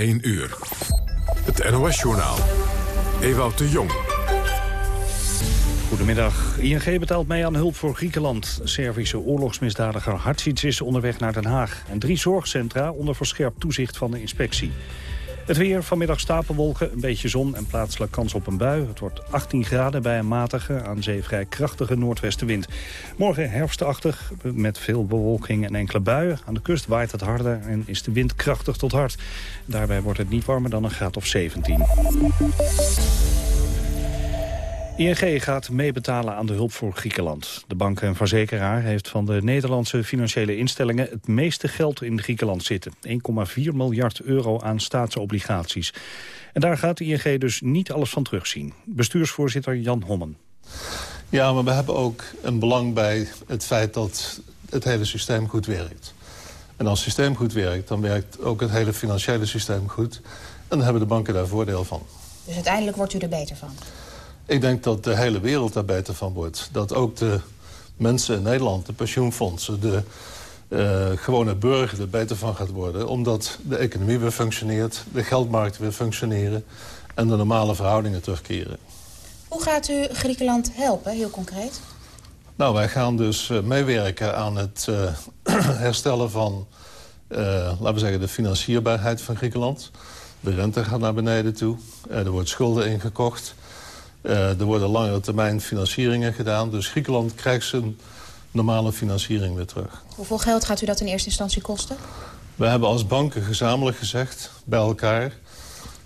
1 uur. Het NOS-journaal. Ewout de Jong. Goedemiddag. ING betaalt mee aan hulp voor Griekenland. Servische oorlogsmisdadiger Hatsic is onderweg naar Den Haag. En drie zorgcentra onder verscherpt toezicht van de inspectie. Het weer, vanmiddag stapelwolken, een beetje zon en plaatselijk kans op een bui. Het wordt 18 graden bij een matige, aan zee vrij krachtige noordwestenwind. Morgen herfstachtig, met veel bewolking en enkele buien. Aan de kust waait het harder en is de wind krachtig tot hard. Daarbij wordt het niet warmer dan een graad of 17. ING gaat meebetalen aan de hulp voor Griekenland. De bank en verzekeraar heeft van de Nederlandse financiële instellingen... het meeste geld in Griekenland zitten. 1,4 miljard euro aan staatsobligaties. En daar gaat ING dus niet alles van terugzien. Bestuursvoorzitter Jan Hommen. Ja, maar we hebben ook een belang bij het feit dat het hele systeem goed werkt. En als het systeem goed werkt, dan werkt ook het hele financiële systeem goed. En dan hebben de banken daar voordeel van. Dus uiteindelijk wordt u er beter van? Ik denk dat de hele wereld daar beter van wordt. Dat ook de mensen in Nederland, de pensioenfondsen... de uh, gewone burger er beter van gaat worden. Omdat de economie weer functioneert, de geldmarkten weer functioneren... en de normale verhoudingen terugkeren. Hoe gaat u Griekenland helpen, heel concreet? Nou, wij gaan dus uh, meewerken aan het uh, herstellen van... laten we zeggen, de financierbaarheid van Griekenland. De rente gaat naar beneden toe. er wordt schulden ingekocht. Uh, er worden langere termijn financieringen gedaan. Dus Griekenland krijgt zijn normale financiering weer terug. Hoeveel geld gaat u dat in eerste instantie kosten? We hebben als banken gezamenlijk gezegd, bij elkaar...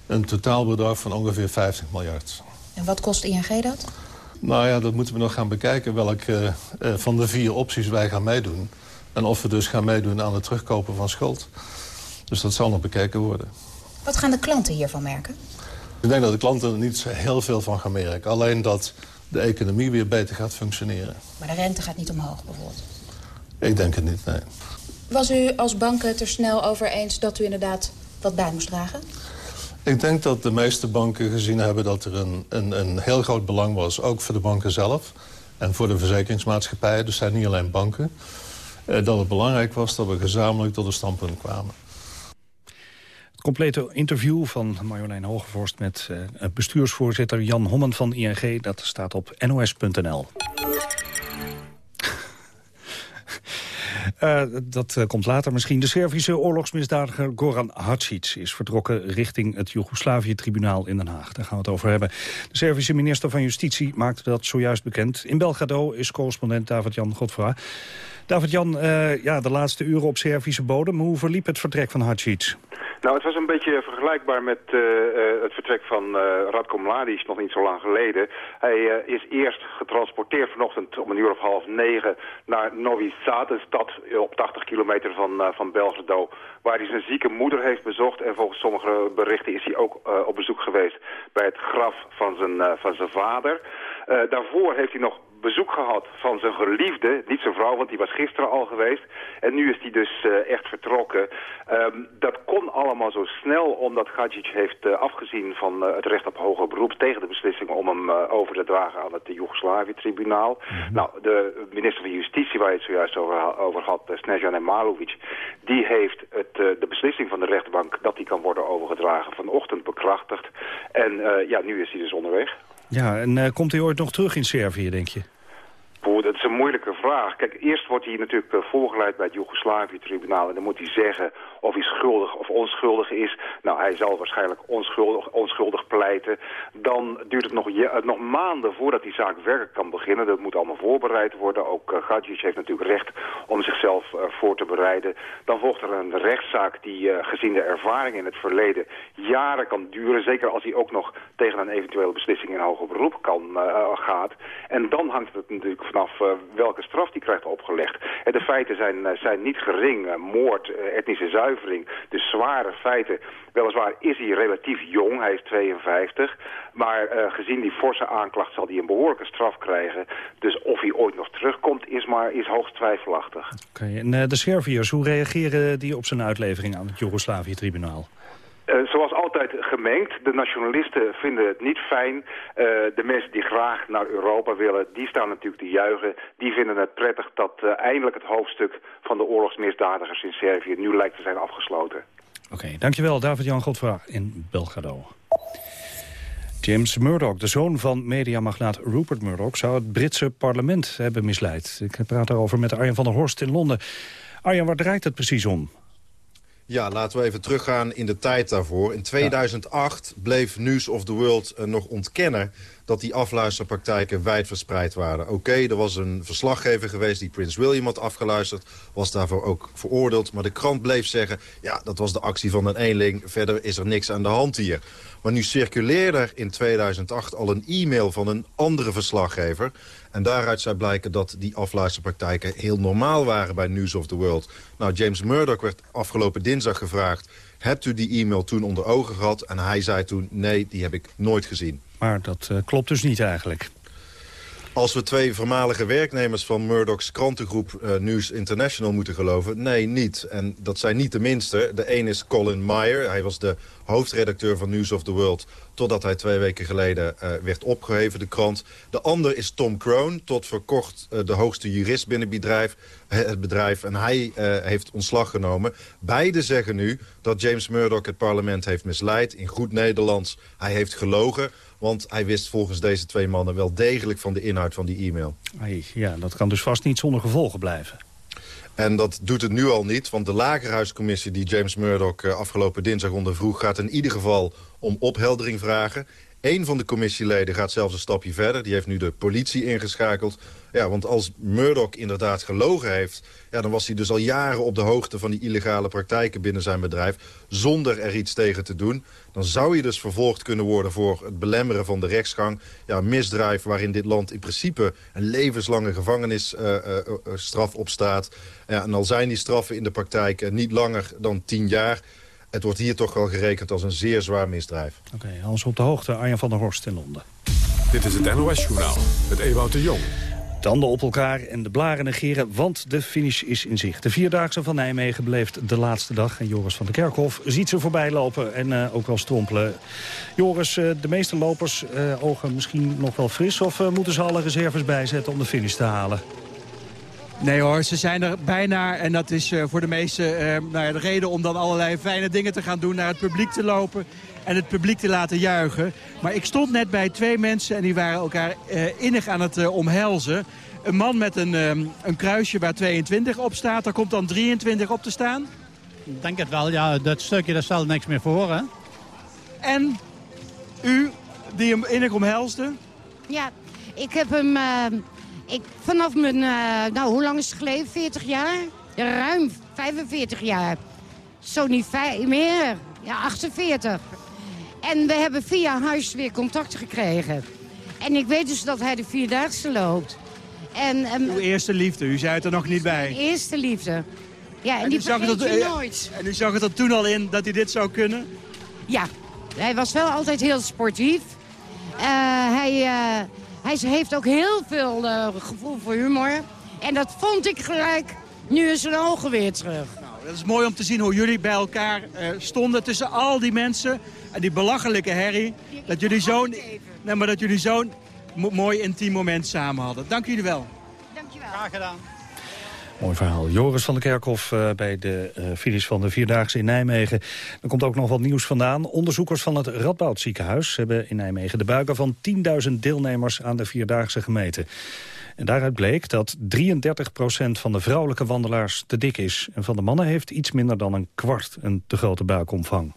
een totaalbedrag van ongeveer 50 miljard. En wat kost ING dat? Nou ja, dat moeten we nog gaan bekijken... welke uh, van de vier opties wij gaan meedoen. En of we dus gaan meedoen aan het terugkopen van schuld. Dus dat zal nog bekeken worden. Wat gaan de klanten hiervan merken? Ik denk dat de klanten er niet heel veel van gaan merken. Alleen dat de economie weer beter gaat functioneren. Maar de rente gaat niet omhoog bijvoorbeeld? Ik denk het niet, nee. Was u als banken het er snel over eens dat u inderdaad wat bij moest dragen? Ik denk dat de meeste banken gezien hebben dat er een, een, een heel groot belang was. Ook voor de banken zelf en voor de verzekeringsmaatschappijen. Dus zijn niet alleen banken. Eh, dat het belangrijk was dat we gezamenlijk tot een standpunt kwamen complete interview van Marjolein Hogevorst met uh, bestuursvoorzitter Jan Hommen van ING. Dat staat op nos.nl. Uh, dat uh, komt later misschien. De Servische oorlogsmisdadiger Goran Hadžić is vertrokken richting het Joegoslavië-tribunaal in Den Haag. Daar gaan we het over hebben. De Servische minister van Justitie maakte dat zojuist bekend. In Belgrado is correspondent David-Jan Godfra. David-Jan, uh, ja, de laatste uren op Servische bodem. Hoe verliep het vertrek van Hadžić? Nou, het was een beetje vergelijkbaar met uh, uh, het vertrek van uh, Radko Mladic nog niet zo lang geleden. Hij is eerst getransporteerd vanochtend om een uur of half negen naar Novi Sad, een stad op 80 kilometer van, van Belgrado, waar hij zijn zieke moeder heeft bezocht. En volgens sommige berichten is hij ook op bezoek geweest bij het graf van zijn, van zijn vader. daarvoor heeft hij nog bezoek gehad van zijn geliefde, niet zijn vrouw, want die was gisteren al geweest. En nu is hij dus uh, echt vertrokken. Um, dat kon allemaal zo snel, omdat Gajic heeft uh, afgezien van uh, het recht op hoger beroep tegen de beslissing om hem over te dragen aan het Joegoslavië-tribunaal. Mm -hmm. Nou, de minister van Justitie, waar je het zojuist over, over had, Snežan Malovic, die heeft het, de beslissing van de rechtbank dat die kan worden overgedragen vanochtend bekrachtigd. En ja, nu is hij dus onderweg. Ja, en komt hij ooit nog terug in Servië, denk je? Dat is een moeilijke vraag. Kijk, eerst wordt hij natuurlijk uh, voorgeleid bij het Joegoslavië-tribunaal... en dan moet hij zeggen of hij schuldig of onschuldig is. Nou, hij zal waarschijnlijk onschuldig, onschuldig pleiten. Dan duurt het nog, ja, nog maanden voordat die zaak werkelijk kan beginnen. Dat moet allemaal voorbereid worden. Ook uh, Gadjic heeft natuurlijk recht om zichzelf voor te bereiden. Dan volgt er een rechtszaak die gezien de ervaring in het verleden jaren kan duren. Zeker als hij ook nog tegen een eventuele beslissing in hoger beroep kan, gaat. En dan hangt het natuurlijk vanaf welke straf die krijgt opgelegd. En de feiten zijn, zijn niet gering. moord, etnische zuivering dus zware feiten. Weliswaar is hij relatief jong, hij is 52. Maar gezien die forse aanklacht zal hij een behoorlijke straf krijgen. Dus of hij ooit nog terugkomt is, maar, is hoogst twijfelachtig. Okay. En de Serviërs, hoe reageren die op zijn uitlevering aan het Joegoslavië-tribunaal? Uh, zoals altijd gemengd. De nationalisten vinden het niet fijn. Uh, de mensen die graag naar Europa willen, die staan natuurlijk te juichen. Die vinden het prettig dat uh, eindelijk het hoofdstuk van de oorlogsmisdadigers in Servië nu lijkt te zijn afgesloten. Oké, dankjewel David-Jan Godfra in Belgrado. James Murdoch, de zoon van mediamagnaat Rupert Murdoch... zou het Britse parlement hebben misleid. Ik praat daarover met Arjen van der Horst in Londen. Arjen, waar draait het precies om? Ja, laten we even teruggaan in de tijd daarvoor. In 2008 bleef News of the World uh, nog ontkennen dat die afluisterpraktijken wijdverspreid waren. Oké, er was een verslaggever geweest die Prins William had afgeluisterd. Was daarvoor ook veroordeeld. Maar de krant bleef zeggen, ja, dat was de actie van een eenling. Verder is er niks aan de hand hier. Maar nu circuleerde er in 2008 al een e-mail van een andere verslaggever. En daaruit zou blijken dat die afluisterpraktijken heel normaal waren bij News of the World. Nou, James Murdoch werd afgelopen dinsdag gevraagd... hebt u die e-mail toen onder ogen gehad? En hij zei toen, nee, die heb ik nooit gezien. Maar dat uh, klopt dus niet eigenlijk. Als we twee voormalige werknemers van Murdoch's krantengroep uh, News International moeten geloven... nee, niet. En dat zijn niet de minste. De een is Colin Meyer. Hij was de hoofdredacteur van News of the World... totdat hij twee weken geleden uh, werd opgeheven, de krant. De ander is Tom Kroon, tot voor kort uh, de hoogste jurist binnen bedrijf. Het bedrijf en hij heeft ontslag genomen. Beiden zeggen nu dat James Murdoch het parlement heeft misleid. In goed Nederlands, hij heeft gelogen... Want hij wist volgens deze twee mannen wel degelijk van de inhoud van die e-mail. Ja, dat kan dus vast niet zonder gevolgen blijven. En dat doet het nu al niet, want de Lagerhuiscommissie... die James Murdoch afgelopen dinsdag ondervroeg... gaat in ieder geval om opheldering vragen. Eén van de commissieleden gaat zelfs een stapje verder. Die heeft nu de politie ingeschakeld. Ja, want als Murdoch inderdaad gelogen heeft... Ja, dan was hij dus al jaren op de hoogte van die illegale praktijken binnen zijn bedrijf... zonder er iets tegen te doen. Dan zou je dus vervolgd kunnen worden voor het belemmeren van de rechtsgang. Ja, misdrijf waarin dit land in principe een levenslange gevangenisstraf uh, uh, op staat. Ja, en al zijn die straffen in de praktijk niet langer dan tien jaar het wordt hier toch wel gerekend als een zeer zwaar misdrijf. Oké, okay, alles op de hoogte. Arjan van der Horst in Londen. Dit is het NOS-journaal met Ewout de Jong. Tanden op elkaar en de blaren negeren, want de finish is in zicht. De Vierdaagse van Nijmegen beleeft de laatste dag. En Joris van der Kerkhof ziet ze voorbij lopen en uh, ook wel strompelen. Joris, uh, de meeste lopers uh, ogen misschien nog wel fris... of moeten ze alle reserves bijzetten om de finish te halen? Nee hoor, ze zijn er bijna en dat is uh, voor de meesten uh, nou ja, de reden om dan allerlei fijne dingen te gaan doen, naar het publiek te lopen en het publiek te laten juichen. Maar ik stond net bij twee mensen en die waren elkaar uh, innig aan het omhelzen. Een man met een, een kruisje waar 22 op staat, daar komt dan 23 op te staan. Ik denk het wel, ja, dat stukje daar stelt niks meer voor hè. En u, die hem innig omhelsde? Ja, ik heb hem... Ik, vanaf mijn, uh, nou hoe lang is het geleden? 40 jaar? Ruim 45 jaar. Zo niet vijf, meer. Ja, 48. En we hebben via huis weer contact gekregen. En ik weet dus dat hij de Vierdaagse loopt. En, um, Uw eerste liefde, u zei het er nog niet bij. Mijn eerste liefde. Ja, en, en die vergeet het, je nooit. En u zag het er toen al in dat hij dit zou kunnen? Ja, hij was wel altijd heel sportief. Uh, hij... Uh, hij heeft ook heel veel uh, gevoel voor humor. En dat vond ik gelijk nu in zijn ogen weer terug. Nou, dat is mooi om te zien hoe jullie bij elkaar uh, stonden tussen al die mensen. En die belachelijke herrie. Dat jullie zo'n nee, maar dat jullie zo'n mooi intiem moment samen hadden. Dank jullie wel. Dank je wel. Graag gedaan. Mooi verhaal. Joris van der Kerkhof uh, bij de uh, finish van de Vierdaagse in Nijmegen. Er komt ook nog wat nieuws vandaan. Onderzoekers van het Radboud ziekenhuis hebben in Nijmegen de buiken van 10.000 deelnemers aan de Vierdaagse gemeten. En daaruit bleek dat 33% van de vrouwelijke wandelaars te dik is. En van de mannen heeft iets minder dan een kwart een te grote buikomvang.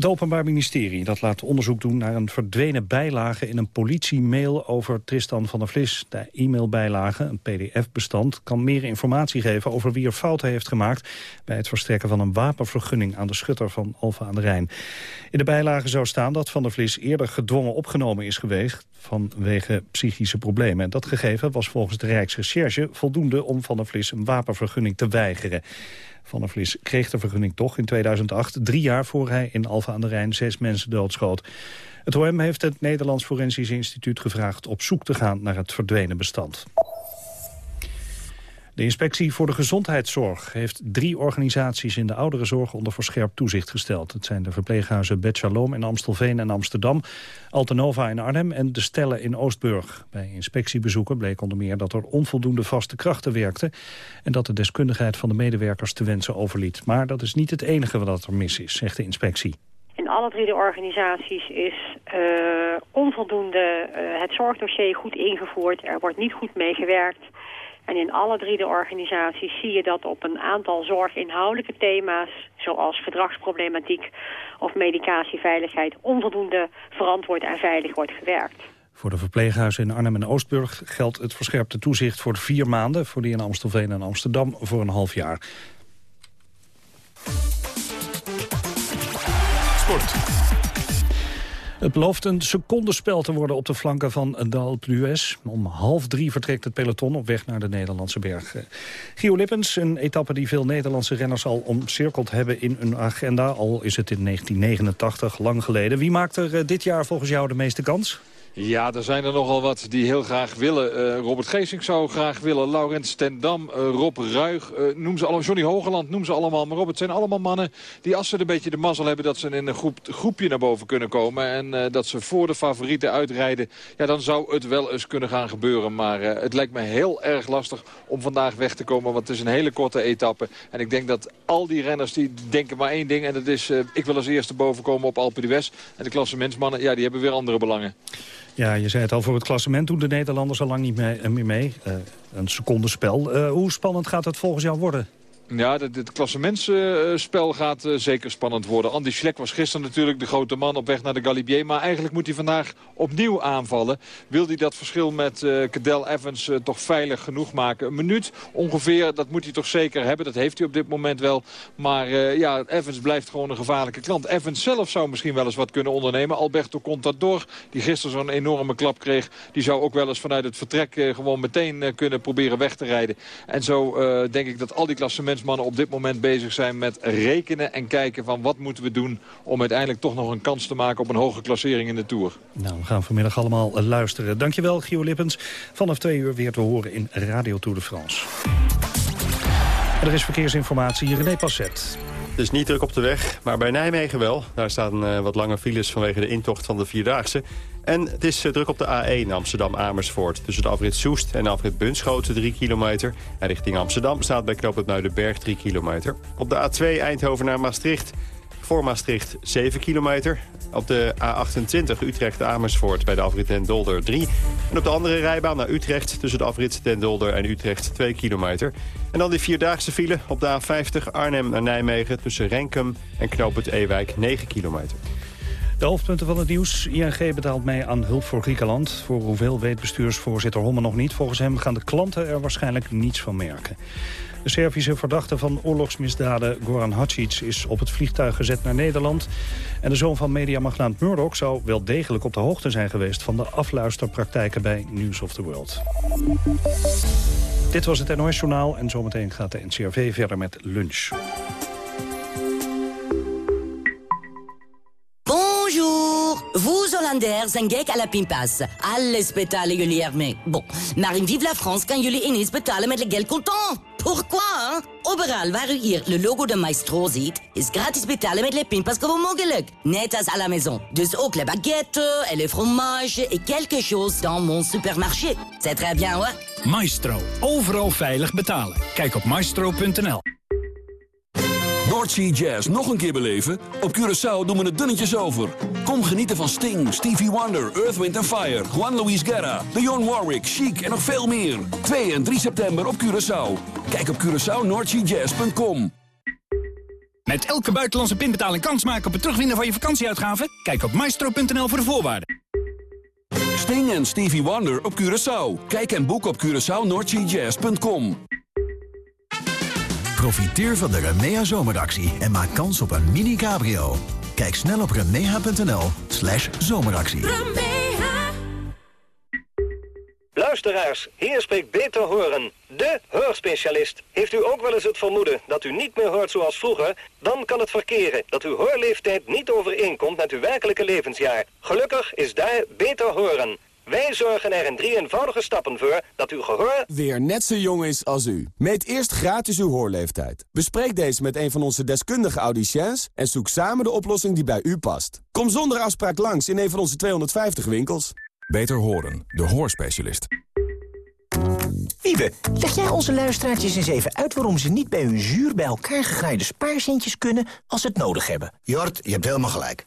Het Openbaar Ministerie dat laat onderzoek doen naar een verdwenen bijlage in een politiemail over Tristan van der Vlis. De e-mailbijlage, een pdf-bestand, kan meer informatie geven over wie er fouten heeft gemaakt bij het verstrekken van een wapenvergunning aan de schutter van Alfa aan de Rijn. In de bijlage zou staan dat van der Vlis eerder gedwongen opgenomen is geweest vanwege psychische problemen. En dat gegeven was volgens de Rijksrecherche voldoende om van der Vlis een wapenvergunning te weigeren. Van der Vlis kreeg de vergunning toch in 2008, drie jaar voor hij in Alfa aan de Rijn zes mensen doodschoot. Het OM heeft het Nederlands Forensisch Instituut gevraagd op zoek te gaan naar het verdwenen bestand. De inspectie voor de gezondheidszorg heeft drie organisaties in de ouderenzorg onder verscherpt toezicht gesteld. Het zijn de verpleeghuizen Bet Shalom in Amstelveen en Amsterdam, Altenova in Arnhem en De Stelle in Oostburg. Bij inspectiebezoeken bleek onder meer dat er onvoldoende vaste krachten werkten en dat de deskundigheid van de medewerkers te wensen overliet. Maar dat is niet het enige wat er mis is, zegt de inspectie. In alle drie de organisaties is uh, onvoldoende uh, het zorgdossier goed ingevoerd. Er wordt niet goed meegewerkt. En in alle drie de organisaties zie je dat op een aantal zorginhoudelijke thema's... zoals gedragsproblematiek of medicatieveiligheid... onvoldoende verantwoord en veilig wordt gewerkt. Voor de verpleeghuizen in Arnhem en Oostburg geldt het verscherpte toezicht voor vier maanden... voor die in Amstelveen en Amsterdam voor een half jaar. Sport. Het belooft een secondenspel te worden op de flanken van d'Huez. Om half drie vertrekt het peloton op weg naar de Nederlandse berg. Gio Lippens, een etappe die veel Nederlandse renners al omcirkeld hebben in hun agenda. Al is het in 1989, lang geleden. Wie maakt er eh, dit jaar volgens jou de meeste kans? Ja, er zijn er nogal wat die heel graag willen. Uh, Robert Geesink zou graag willen. Laurens Stendam, uh, Rob Ruig, uh, noem ze allemaal. Johnny Hogeland, noem ze allemaal. Maar Rob, het zijn allemaal mannen die als ze een beetje de mazzel hebben... dat ze in een groep, groepje naar boven kunnen komen. En dat ze voor de favorieten uitrijden. Ja, dan zou het wel eens kunnen gaan gebeuren. Maar het lijkt me heel erg lastig om vandaag weg te komen. Want het is een hele korte etappe. En ik denk dat al die renners die denken maar één ding. En dat is, ik wil als eerste boven komen op Alpe d'Huez. En de klassementsmannen, ja, die hebben weer andere belangen. Ja, je zei het al, voor het klassement doen de Nederlanders al lang niet meer mee. mee. Uh, een secondenspel. Uh, hoe spannend gaat het volgens jou worden? Ja, het, het klassementsspel gaat uh, zeker spannend worden. Andy Schleck was gisteren natuurlijk de grote man op weg naar de Galibier. Maar eigenlijk moet hij vandaag opnieuw aanvallen. Wil hij dat verschil met uh, Cadel Evans uh, toch veilig genoeg maken? Een minuut ongeveer, dat moet hij toch zeker hebben. Dat heeft hij op dit moment wel. Maar ja, Evans blijft gewoon een gevaarlijke klant. Evans zelf zou misschien wel eens wat kunnen ondernemen. Alberto Contador, die gisteren zo'n enorme klap kreeg... die zou ook wel eens vanuit het vertrek gewoon meteen kunnen proberen weg te rijden. En zo denk ik dat al die klassementen mannen op dit moment bezig zijn met rekenen en kijken van wat moeten we doen om uiteindelijk toch nog een kans te maken op een hoge klassering in de Tour. Nou, we gaan vanmiddag allemaal luisteren. Dankjewel, Gio Lippens. Vanaf twee uur weer te horen in Radio Tour de France. er is verkeersinformatie, René Passet. Het is niet druk op de weg, maar bij Nijmegen wel. Daar staan uh, wat lange files vanwege de intocht van de Vierdaagse. En het is uh, druk op de A1 Amsterdam-Amersfoort. Tussen de afrit Soest en de afrit Bunschoten 3 kilometer. En richting Amsterdam staat bij knoop het Muidenberg 3 kilometer. Op de A2 Eindhoven naar Maastricht voor Maastricht 7 kilometer. Op de A28 Utrecht-Amersfoort bij de afrit Den Dolder 3. En op de andere rijbaan naar Utrecht tussen de afrit Den Dolder en Utrecht 2 kilometer. En dan die vierdaagse file op de A50 Arnhem naar Nijmegen tussen Renkum en Knoop het Ewijk 9 kilometer. De hoofdpunten van het nieuws. ING betaalt mee aan hulp voor Griekenland. Voor hoeveel weet bestuursvoorzitter Homme nog niet. Volgens hem gaan de klanten er waarschijnlijk niets van merken. De Servische verdachte van oorlogsmisdaden Goran Hadžić is op het vliegtuig gezet naar Nederland. En de zoon van mediamagnaat Murdoch zou wel degelijk op de hoogte zijn geweest... van de afluisterpraktijken bij News of the World. Dit was het NOS Journaal en zometeen gaat de NCRV verder met lunch. Hollanders, zijn gek à la pinpas. Alles betalen jullie ermee. Bon, maar in Vive la France kan jullie ineens betalen met le geld contant. Pourquoi? Overal waar u hier le logo de Maestro ziet, is gratis betalen met le pinpas gewoon mogelijk. Net als à la maison. Dus ook les baguettes et les fromages et quelque chose dans mon supermarché. C'est très bien, hoor. Maestro. Overal veilig betalen. Kijk op maestro.nl. North Jazz nog een keer beleven? Op Curaçao doen we het dunnetjes over. Kom genieten van Sting, Stevie Wonder, Earth, Wind Fire... Juan Luis Guerra, Dionne Warwick, Chic en nog veel meer. 2 en 3 september op Curaçao. Kijk op CuraçaoNordSeaJazz.com. Met elke buitenlandse pinbetaling kans maken op het terugwinnen van je vakantieuitgaven? Kijk op maestro.nl voor de voorwaarden. Sting en Stevie Wonder op Curaçao. Kijk en boek op CuraçaoNordSeaJazz.com. Profiteer van de Remea zomeractie en maak kans op een mini cabrio. Kijk snel op remea.nl slash zomeractie. Luisteraars, hier spreekt Beter Horen, de hoorspecialist. Heeft u ook wel eens het vermoeden dat u niet meer hoort zoals vroeger? Dan kan het verkeren dat uw hoorleeftijd niet overeenkomt met uw werkelijke levensjaar. Gelukkig is daar Beter Horen. Wij zorgen er in drie eenvoudige stappen voor dat uw gehoor... weer net zo jong is als u. Meet eerst gratis uw hoorleeftijd. Bespreek deze met een van onze deskundige audiciëns... en zoek samen de oplossing die bij u past. Kom zonder afspraak langs in een van onze 250 winkels. Beter horen, de hoorspecialist. Wiebe, leg jij onze luisteraartjes eens even uit... waarom ze niet bij hun zuur bij elkaar gegraaide spaarcentjes kunnen... als ze het nodig hebben? Jort, je hebt helemaal gelijk.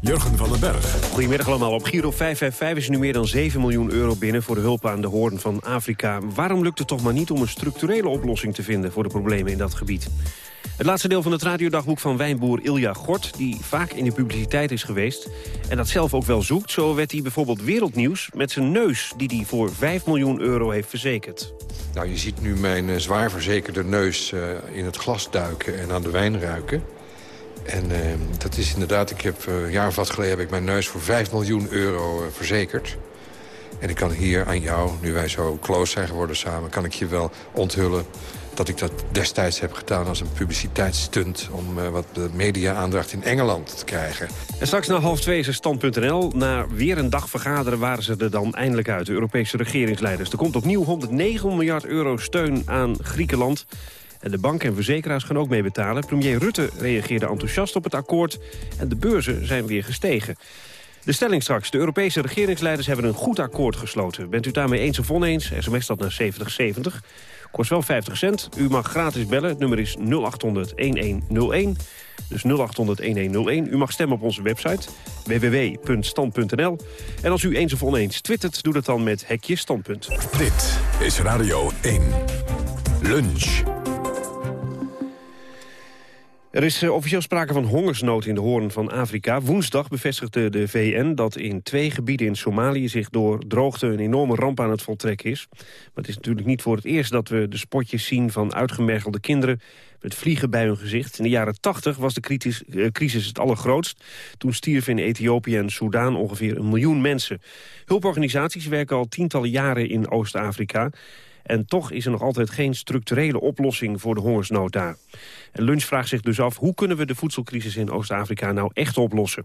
Jurgen van den Berg. Goedemiddag allemaal. Op Giro 555 is nu meer dan 7 miljoen euro binnen... voor de hulp aan de hoorn van Afrika. Waarom lukt het toch maar niet om een structurele oplossing te vinden... voor de problemen in dat gebied? Het laatste deel van het radiodagboek van wijnboer Ilja Gort... die vaak in de publiciteit is geweest en dat zelf ook wel zoekt. Zo werd hij bijvoorbeeld wereldnieuws met zijn neus... die hij voor 5 miljoen euro heeft verzekerd. Nou, je ziet nu mijn uh, zwaar verzekerde neus uh, in het glas duiken en aan de wijn ruiken. En uh, dat is inderdaad, ik heb een jaar of wat geleden heb ik mijn neus voor 5 miljoen euro verzekerd. En ik kan hier aan jou, nu wij zo close zijn geworden samen... kan ik je wel onthullen dat ik dat destijds heb gedaan als een publiciteitsstunt... om uh, wat media-aandacht in Engeland te krijgen. En straks na half twee is er stand.nl. Na weer een dag vergaderen waren ze er dan eindelijk uit, de Europese regeringsleiders. Er komt opnieuw 109 miljard euro steun aan Griekenland. En de banken en verzekeraars gaan ook mee betalen. Premier Rutte reageerde enthousiast op het akkoord... en de beurzen zijn weer gestegen. De stelling straks. De Europese regeringsleiders hebben een goed akkoord gesloten. Bent u daarmee eens of oneens? SMS dat naar 7070. Kost wel 50 cent. U mag gratis bellen. Het nummer is 0800-1101. Dus 0800-1101. U mag stemmen op onze website www.stand.nl. En als u eens of oneens twittert, doe dat dan met hekje standpunt. Dit is Radio 1. Lunch. Er is uh, officieel sprake van hongersnood in de hoorn van Afrika. Woensdag bevestigde de VN dat in twee gebieden in Somalië... zich door droogte een enorme ramp aan het voltrekken is. Maar het is natuurlijk niet voor het eerst dat we de spotjes zien... van uitgemergelde kinderen met vliegen bij hun gezicht. In de jaren 80 was de crisis, uh, crisis het allergrootst. Toen stierven in Ethiopië en Soudaan ongeveer een miljoen mensen. Hulporganisaties werken al tientallen jaren in Oost-Afrika... En toch is er nog altijd geen structurele oplossing voor de hongersnood daar. En Lunch vraagt zich dus af, hoe kunnen we de voedselcrisis in Oost-Afrika nou echt oplossen?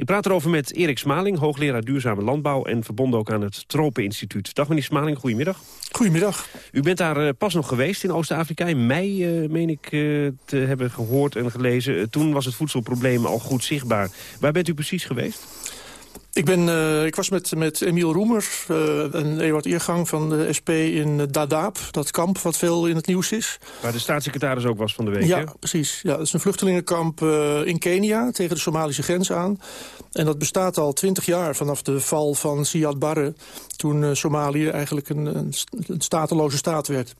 Ik praat erover met Erik Smaling, hoogleraar duurzame landbouw... en verbonden ook aan het Tropeninstituut. Dag meneer Smaling, goedemiddag. Goedemiddag. U bent daar uh, pas nog geweest in Oost-Afrika. In mei, uh, meen ik, uh, te hebben gehoord en gelezen. toen was het voedselprobleem al goed zichtbaar. Waar bent u precies geweest? Ik, ben, uh, ik was met, met Emiel Roemer uh, en Ewart Eergang van de SP in Dadaab. Dat kamp wat veel in het nieuws is. Waar de staatssecretaris ook was van de week, Ja, precies. Ja, dat is een vluchtelingenkamp uh, in Kenia tegen de Somalische grens aan. En dat bestaat al twintig jaar vanaf de val van Siad Barre... toen Somalië eigenlijk een, een, een stateloze staat werd.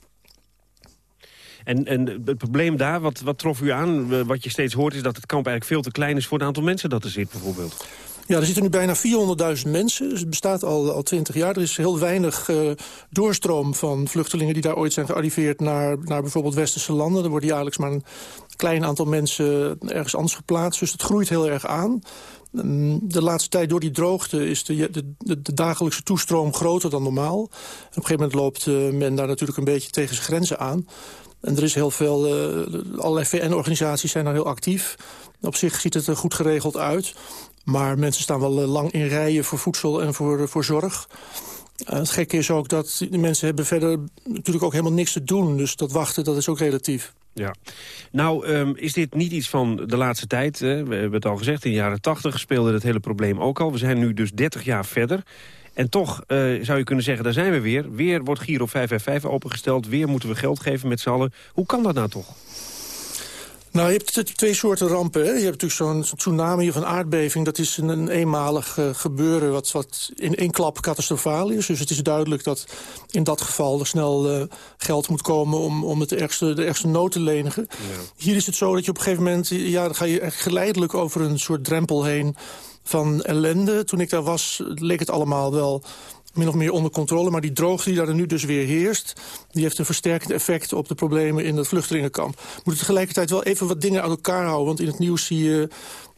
En, en het probleem daar, wat, wat trof u aan? Wat je steeds hoort is dat het kamp eigenlijk veel te klein is... voor het aantal mensen dat er zit, bijvoorbeeld. Ja, er zitten nu bijna 400.000 mensen. Dus het bestaat al, al 20 jaar. Er is heel weinig uh, doorstroom van vluchtelingen die daar ooit zijn gearriveerd naar, naar bijvoorbeeld westerse landen. Er worden jaarlijks maar een klein aantal mensen ergens anders geplaatst. Dus het groeit heel erg aan. De laatste tijd door die droogte is de, de, de, dagelijkse toestroom groter dan normaal. Op een gegeven moment loopt uh, men daar natuurlijk een beetje tegen zijn grenzen aan. En er is heel veel, uh, allerlei VN-organisaties zijn daar heel actief. Op zich ziet het er goed geregeld uit. Maar mensen staan wel lang in rijen voor voedsel en voor, voor zorg. Uh, het gekke is ook dat de mensen hebben verder natuurlijk ook helemaal niks te doen. Dus dat wachten, dat is ook relatief. Ja. Nou, um, is dit niet iets van de laatste tijd? Hè? We hebben het al gezegd, in de jaren 80 speelde het hele probleem ook al. We zijn nu dus 30 jaar verder. En toch zou je kunnen zeggen, daar zijn we weer. Weer wordt Giro 555 opengesteld. Weer moeten we geld geven met z'n allen. Hoe kan dat nou toch? Nou, je hebt twee soorten rampen. Hè. Je hebt natuurlijk zo'n tsunami of een aardbeving. Dat is een, een eenmalig uh, gebeuren wat, wat in één klap catastrofaal is. Dus het is duidelijk dat in dat geval er snel uh, geld moet komen... om, om het ergste, de ergste nood te lenigen. Ja. Hier is het zo dat je op een gegeven moment... ja, dan ga je geleidelijk over een soort drempel heen van ellende. Toen ik daar was, leek het allemaal wel min of meer onder controle. Maar die droogte die daar nu dus weer heerst... die heeft een versterkend effect op de problemen in het vluchtelingenkamp. Moet tegelijkertijd wel even wat dingen aan elkaar houden. Want in het nieuws zie je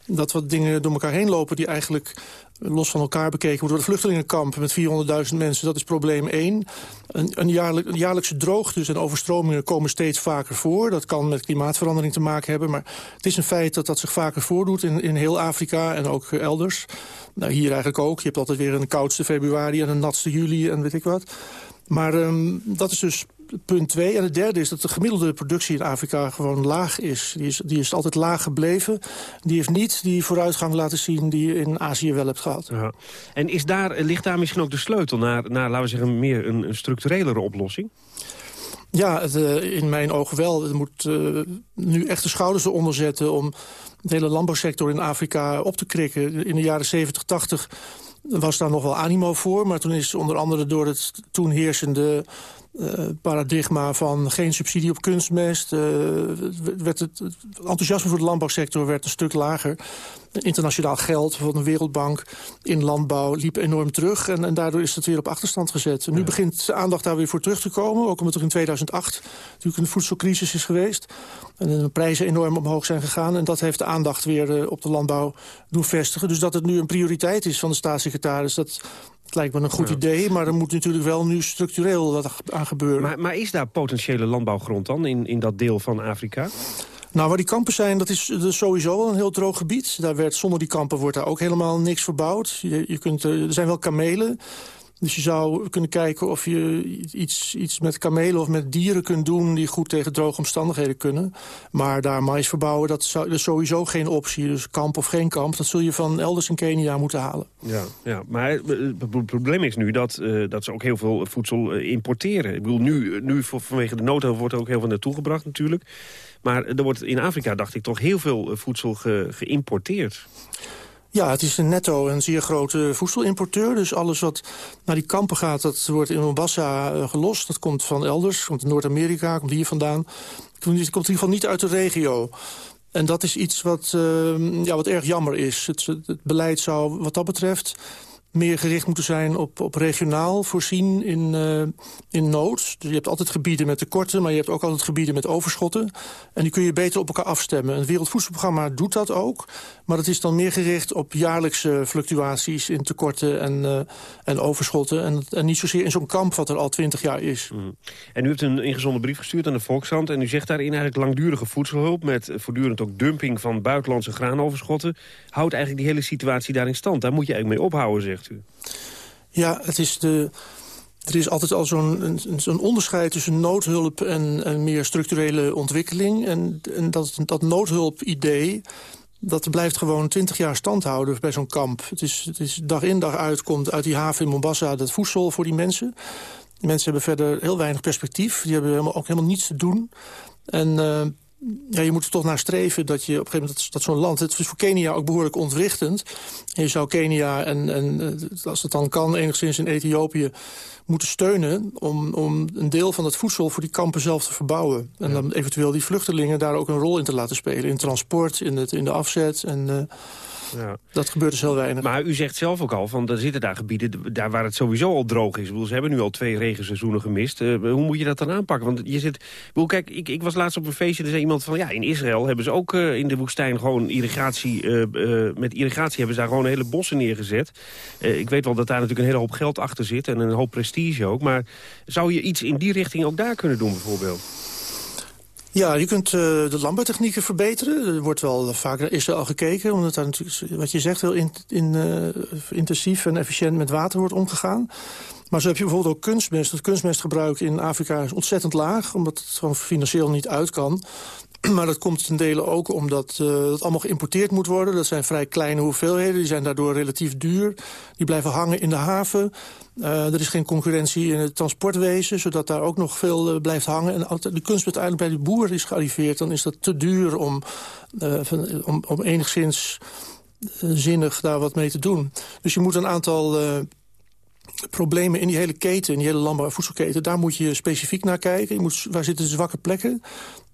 dat wat dingen door elkaar heen lopen... die eigenlijk los van elkaar bekeken worden. Het vluchtelingenkamp met 400.000 mensen, dat is probleem 1. Een, een, jaarlijk, een jaarlijkse droogtes en overstromingen komen steeds vaker voor. Dat kan met klimaatverandering te maken hebben. Maar het is een feit dat dat zich vaker voordoet in, in heel Afrika en ook elders. Nou, hier eigenlijk ook. Je hebt altijd weer een koudste februari en een natste juli en weet ik wat. Maar um, dat is dus punt twee. En het derde is dat de gemiddelde productie in Afrika gewoon laag is. Die is, die is altijd laag gebleven. Die heeft niet die vooruitgang laten zien die je in Azië wel hebt gehad. Ja. En is daar, ligt daar misschien ook de sleutel naar, naar laten we zeggen, meer een, een structurelere oplossing? Ja, het, uh, in mijn ogen wel. Er moet uh, nu echt de schouders eronder zetten... om de hele landbouwsector in Afrika op te krikken. In de jaren 70, 80 was daar nog wel animo voor. Maar toen is onder andere door het toen heersende uh, paradigma van geen subsidie op kunstmest. Uh, werd het, het, enthousiasme voor de landbouwsector werd een stuk lager. Internationaal geld, van de Wereldbank in landbouw liep enorm terug. En, en daardoor is het weer op achterstand gezet. nu begint de aandacht daar weer voor terug te komen. Ook omdat er in 2008 natuurlijk een voedselcrisis is geweest. En de prijzen enorm omhoog zijn gegaan. En dat heeft de aandacht weer uh, op de landbouw doen vestigen. Dus dat het nu een prioriteit is van de staatssecretaris... dat lijkt me een goed idee, maar er moet natuurlijk wel nu structureel wat aan gebeuren. Maar, maar is daar potentiële landbouwgrond dan in, in dat deel van Afrika? Nou, waar die kampen zijn, dat is, dat is sowieso wel een heel droog gebied. Daar werd, zonder die kampen wordt daar ook helemaal niks verbouwd. Je, je kunt, er zijn wel kamelen, dus je zou kunnen kijken of je iets, iets met kamelen of met dieren kunt doen... die goed tegen droge omstandigheden kunnen. Maar daar mais verbouwen, dat, zou, dat is sowieso geen optie. Dus kamp of geen kamp, dat zul je van elders in Kenia moeten halen. Ja, ja maar het probleem is nu dat, uh, dat ze ook heel veel voedsel uh, importeren. Ik bedoel, nu, nu vanwege de noodhulp wordt er ook heel veel naartoe gebracht natuurlijk. Maar er wordt in Afrika, dacht ik, toch heel veel eh, voedsel ge, geïmporteerd. Ja, het is een netto een zeer grote voedselimporteur. Dus alles wat naar die kampen gaat, dat wordt in Mombasa uh, gelost. Dat komt van elders, komt Noord-Amerika, komt hier vandaan. Het komt in ieder geval niet uit de regio. En dat is iets wat, uh, ja, wat erg jammer is. Het, het beleid zou wat dat betreft meer gericht moeten zijn op, op regionaal voorzien in, uh, in nood. Dus je hebt altijd gebieden met tekorten, maar je hebt ook altijd gebieden met overschotten. En die kun je beter op elkaar afstemmen. Het Wereldvoedselprogramma doet dat ook. Maar het is dan meer gericht op jaarlijkse fluctuaties in tekorten en, uh, en overschotten. En, en niet zozeer in zo'n kamp wat er al twintig jaar is. Mm. En u hebt een ingezonden brief gestuurd aan de Volkshand. En u zegt daarin eigenlijk langdurige voedselhulp... met voortdurend ook dumping van buitenlandse graanoverschotten... houdt eigenlijk die hele situatie daar in stand. Daar moet je eigenlijk mee ophouden, zegt Ja, het is de... Er is altijd al zo'n zo'n onderscheid tussen noodhulp en, meer structurele ontwikkeling. En, en dat, dat noodhulp-idee, dat blijft gewoon twintig jaar stand houden bij zo'n kamp. Het is, het is dag in dag uit komt uit die haven in Mombasa dat voedsel voor die mensen. Die mensen hebben verder heel weinig perspectief. Die hebben helemaal, ook helemaal niets te doen. En uh, ja, je moet er toch naar streven dat je op een gegeven moment... dat, dat zo'n land, het is voor Kenia ook behoorlijk ontwrichtend. En je zou Kenia en, en als het dan kan enigszins in Ethiopië moeten steunen... Om, om een deel van het voedsel voor die kampen zelf te verbouwen. En dan eventueel die vluchtelingen daar ook een rol in te laten spelen. In transport, in, het, in de afzet en... Uh, ja. Dat gebeurt dus heel weinig. Maar u zegt zelf ook al, van er zitten daar gebieden daar waar het sowieso al droog is. Bedoel, ze hebben nu al twee regenseizoenen gemist. Uh, hoe moet je dat dan aanpakken? Want je zit, bedoel, kijk, ik, ik was laatst op een feestje, er zei iemand van... ja, in Israël hebben ze ook uh, in de woestijn gewoon irrigatie... Uh, met irrigatie hebben ze daar gewoon hele bossen neergezet. ik weet wel dat daar natuurlijk een hele hoop geld achter zit... en een hoop prestige ook. Maar zou je iets in die richting ook daar kunnen doen bijvoorbeeld? Ja, je kunt uh, de landbouwtechnieken verbeteren. Er wordt wel vaak naar Israël gekeken, omdat daar natuurlijk, wat je zegt, heel in, in, uh, intensief en efficiënt met water wordt omgegaan. Maar zo heb je bijvoorbeeld ook kunstmest. Het kunstmestgebruik in Afrika is ontzettend laag, omdat het gewoon financieel niet uit kan. Maar dat komt ten dele ook omdat uh, dat allemaal geïmporteerd moet worden. Dat zijn vrij kleine hoeveelheden, die zijn daardoor relatief duur. Die blijven hangen in de haven. Uh, er is geen concurrentie in het transportwezen, zodat daar ook nog veel uh, blijft hangen. En de kunst uiteindelijk bij de boer is gearriveerd... dan is dat te duur om, om, om enigszins zinnig daar wat mee te doen. Dus je moet een aantal problemen in die hele keten, in die hele landbouw- en voedselketen... daar moet je specifiek naar kijken. Je moet, waar zitten de zwakke plekken?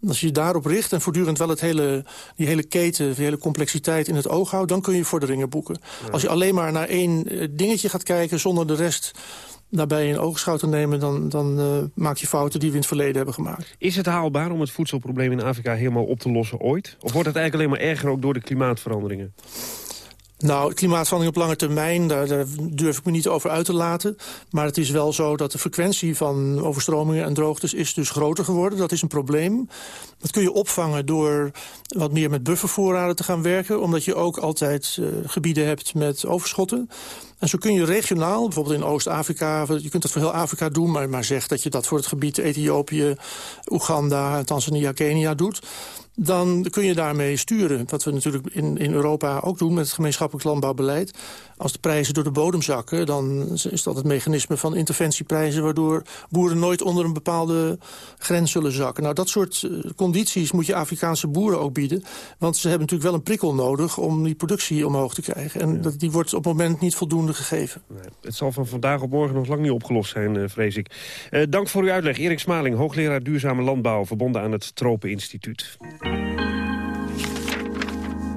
Als je je daarop richt en voortdurend wel het hele, die hele keten... die hele complexiteit in het oog houdt, dan kun je vorderingen boeken. Als je alleen maar naar één eh, dingetje gaat kijken... zonder de rest daarbij in oogschouw te nemen... dan, dan uh, maak je fouten die we in het verleden hebben gemaakt. Is het haalbaar om het voedselprobleem in Afrika helemaal op te lossen ooit? Of wordt het eigenlijk alleen maar erger ook door de klimaatveranderingen? Nou, klimaatverandering op lange termijn, daar, durf ik me niet over uit te laten. Maar het is wel zo dat de frequentie van overstromingen en droogtes is dus groter geworden. Dat is een probleem. Dat kun je opvangen door wat meer met buffervoorraden te gaan werken. Omdat je ook altijd uh, gebieden hebt met overschotten. En zo kun je regionaal, bijvoorbeeld in Oost-Afrika... je kunt dat voor heel Afrika doen, maar, maar zeg dat je dat voor het gebied Ethiopië, Oeganda, Tanzania, Kenia doet dan kun je daarmee sturen. Wat we natuurlijk in, in Europa ook doen met het gemeenschappelijk landbouwbeleid. Als de prijzen door de bodem zakken, dan is dat het mechanisme van interventieprijzen... waardoor boeren nooit onder een bepaalde grens zullen zakken. Nou, dat soort uh, condities moet je Afrikaanse boeren ook bieden. Want ze hebben natuurlijk wel een prikkel nodig om die productie omhoog te krijgen. En dat, die wordt op het moment niet voldoende gegeven. Nee, het zal van vandaag op morgen nog lang niet opgelost zijn, uh, vrees ik. Uh, dank voor uw uitleg. Erik Smaling, hoogleraar duurzame landbouw... verbonden aan het Tropeninstituut.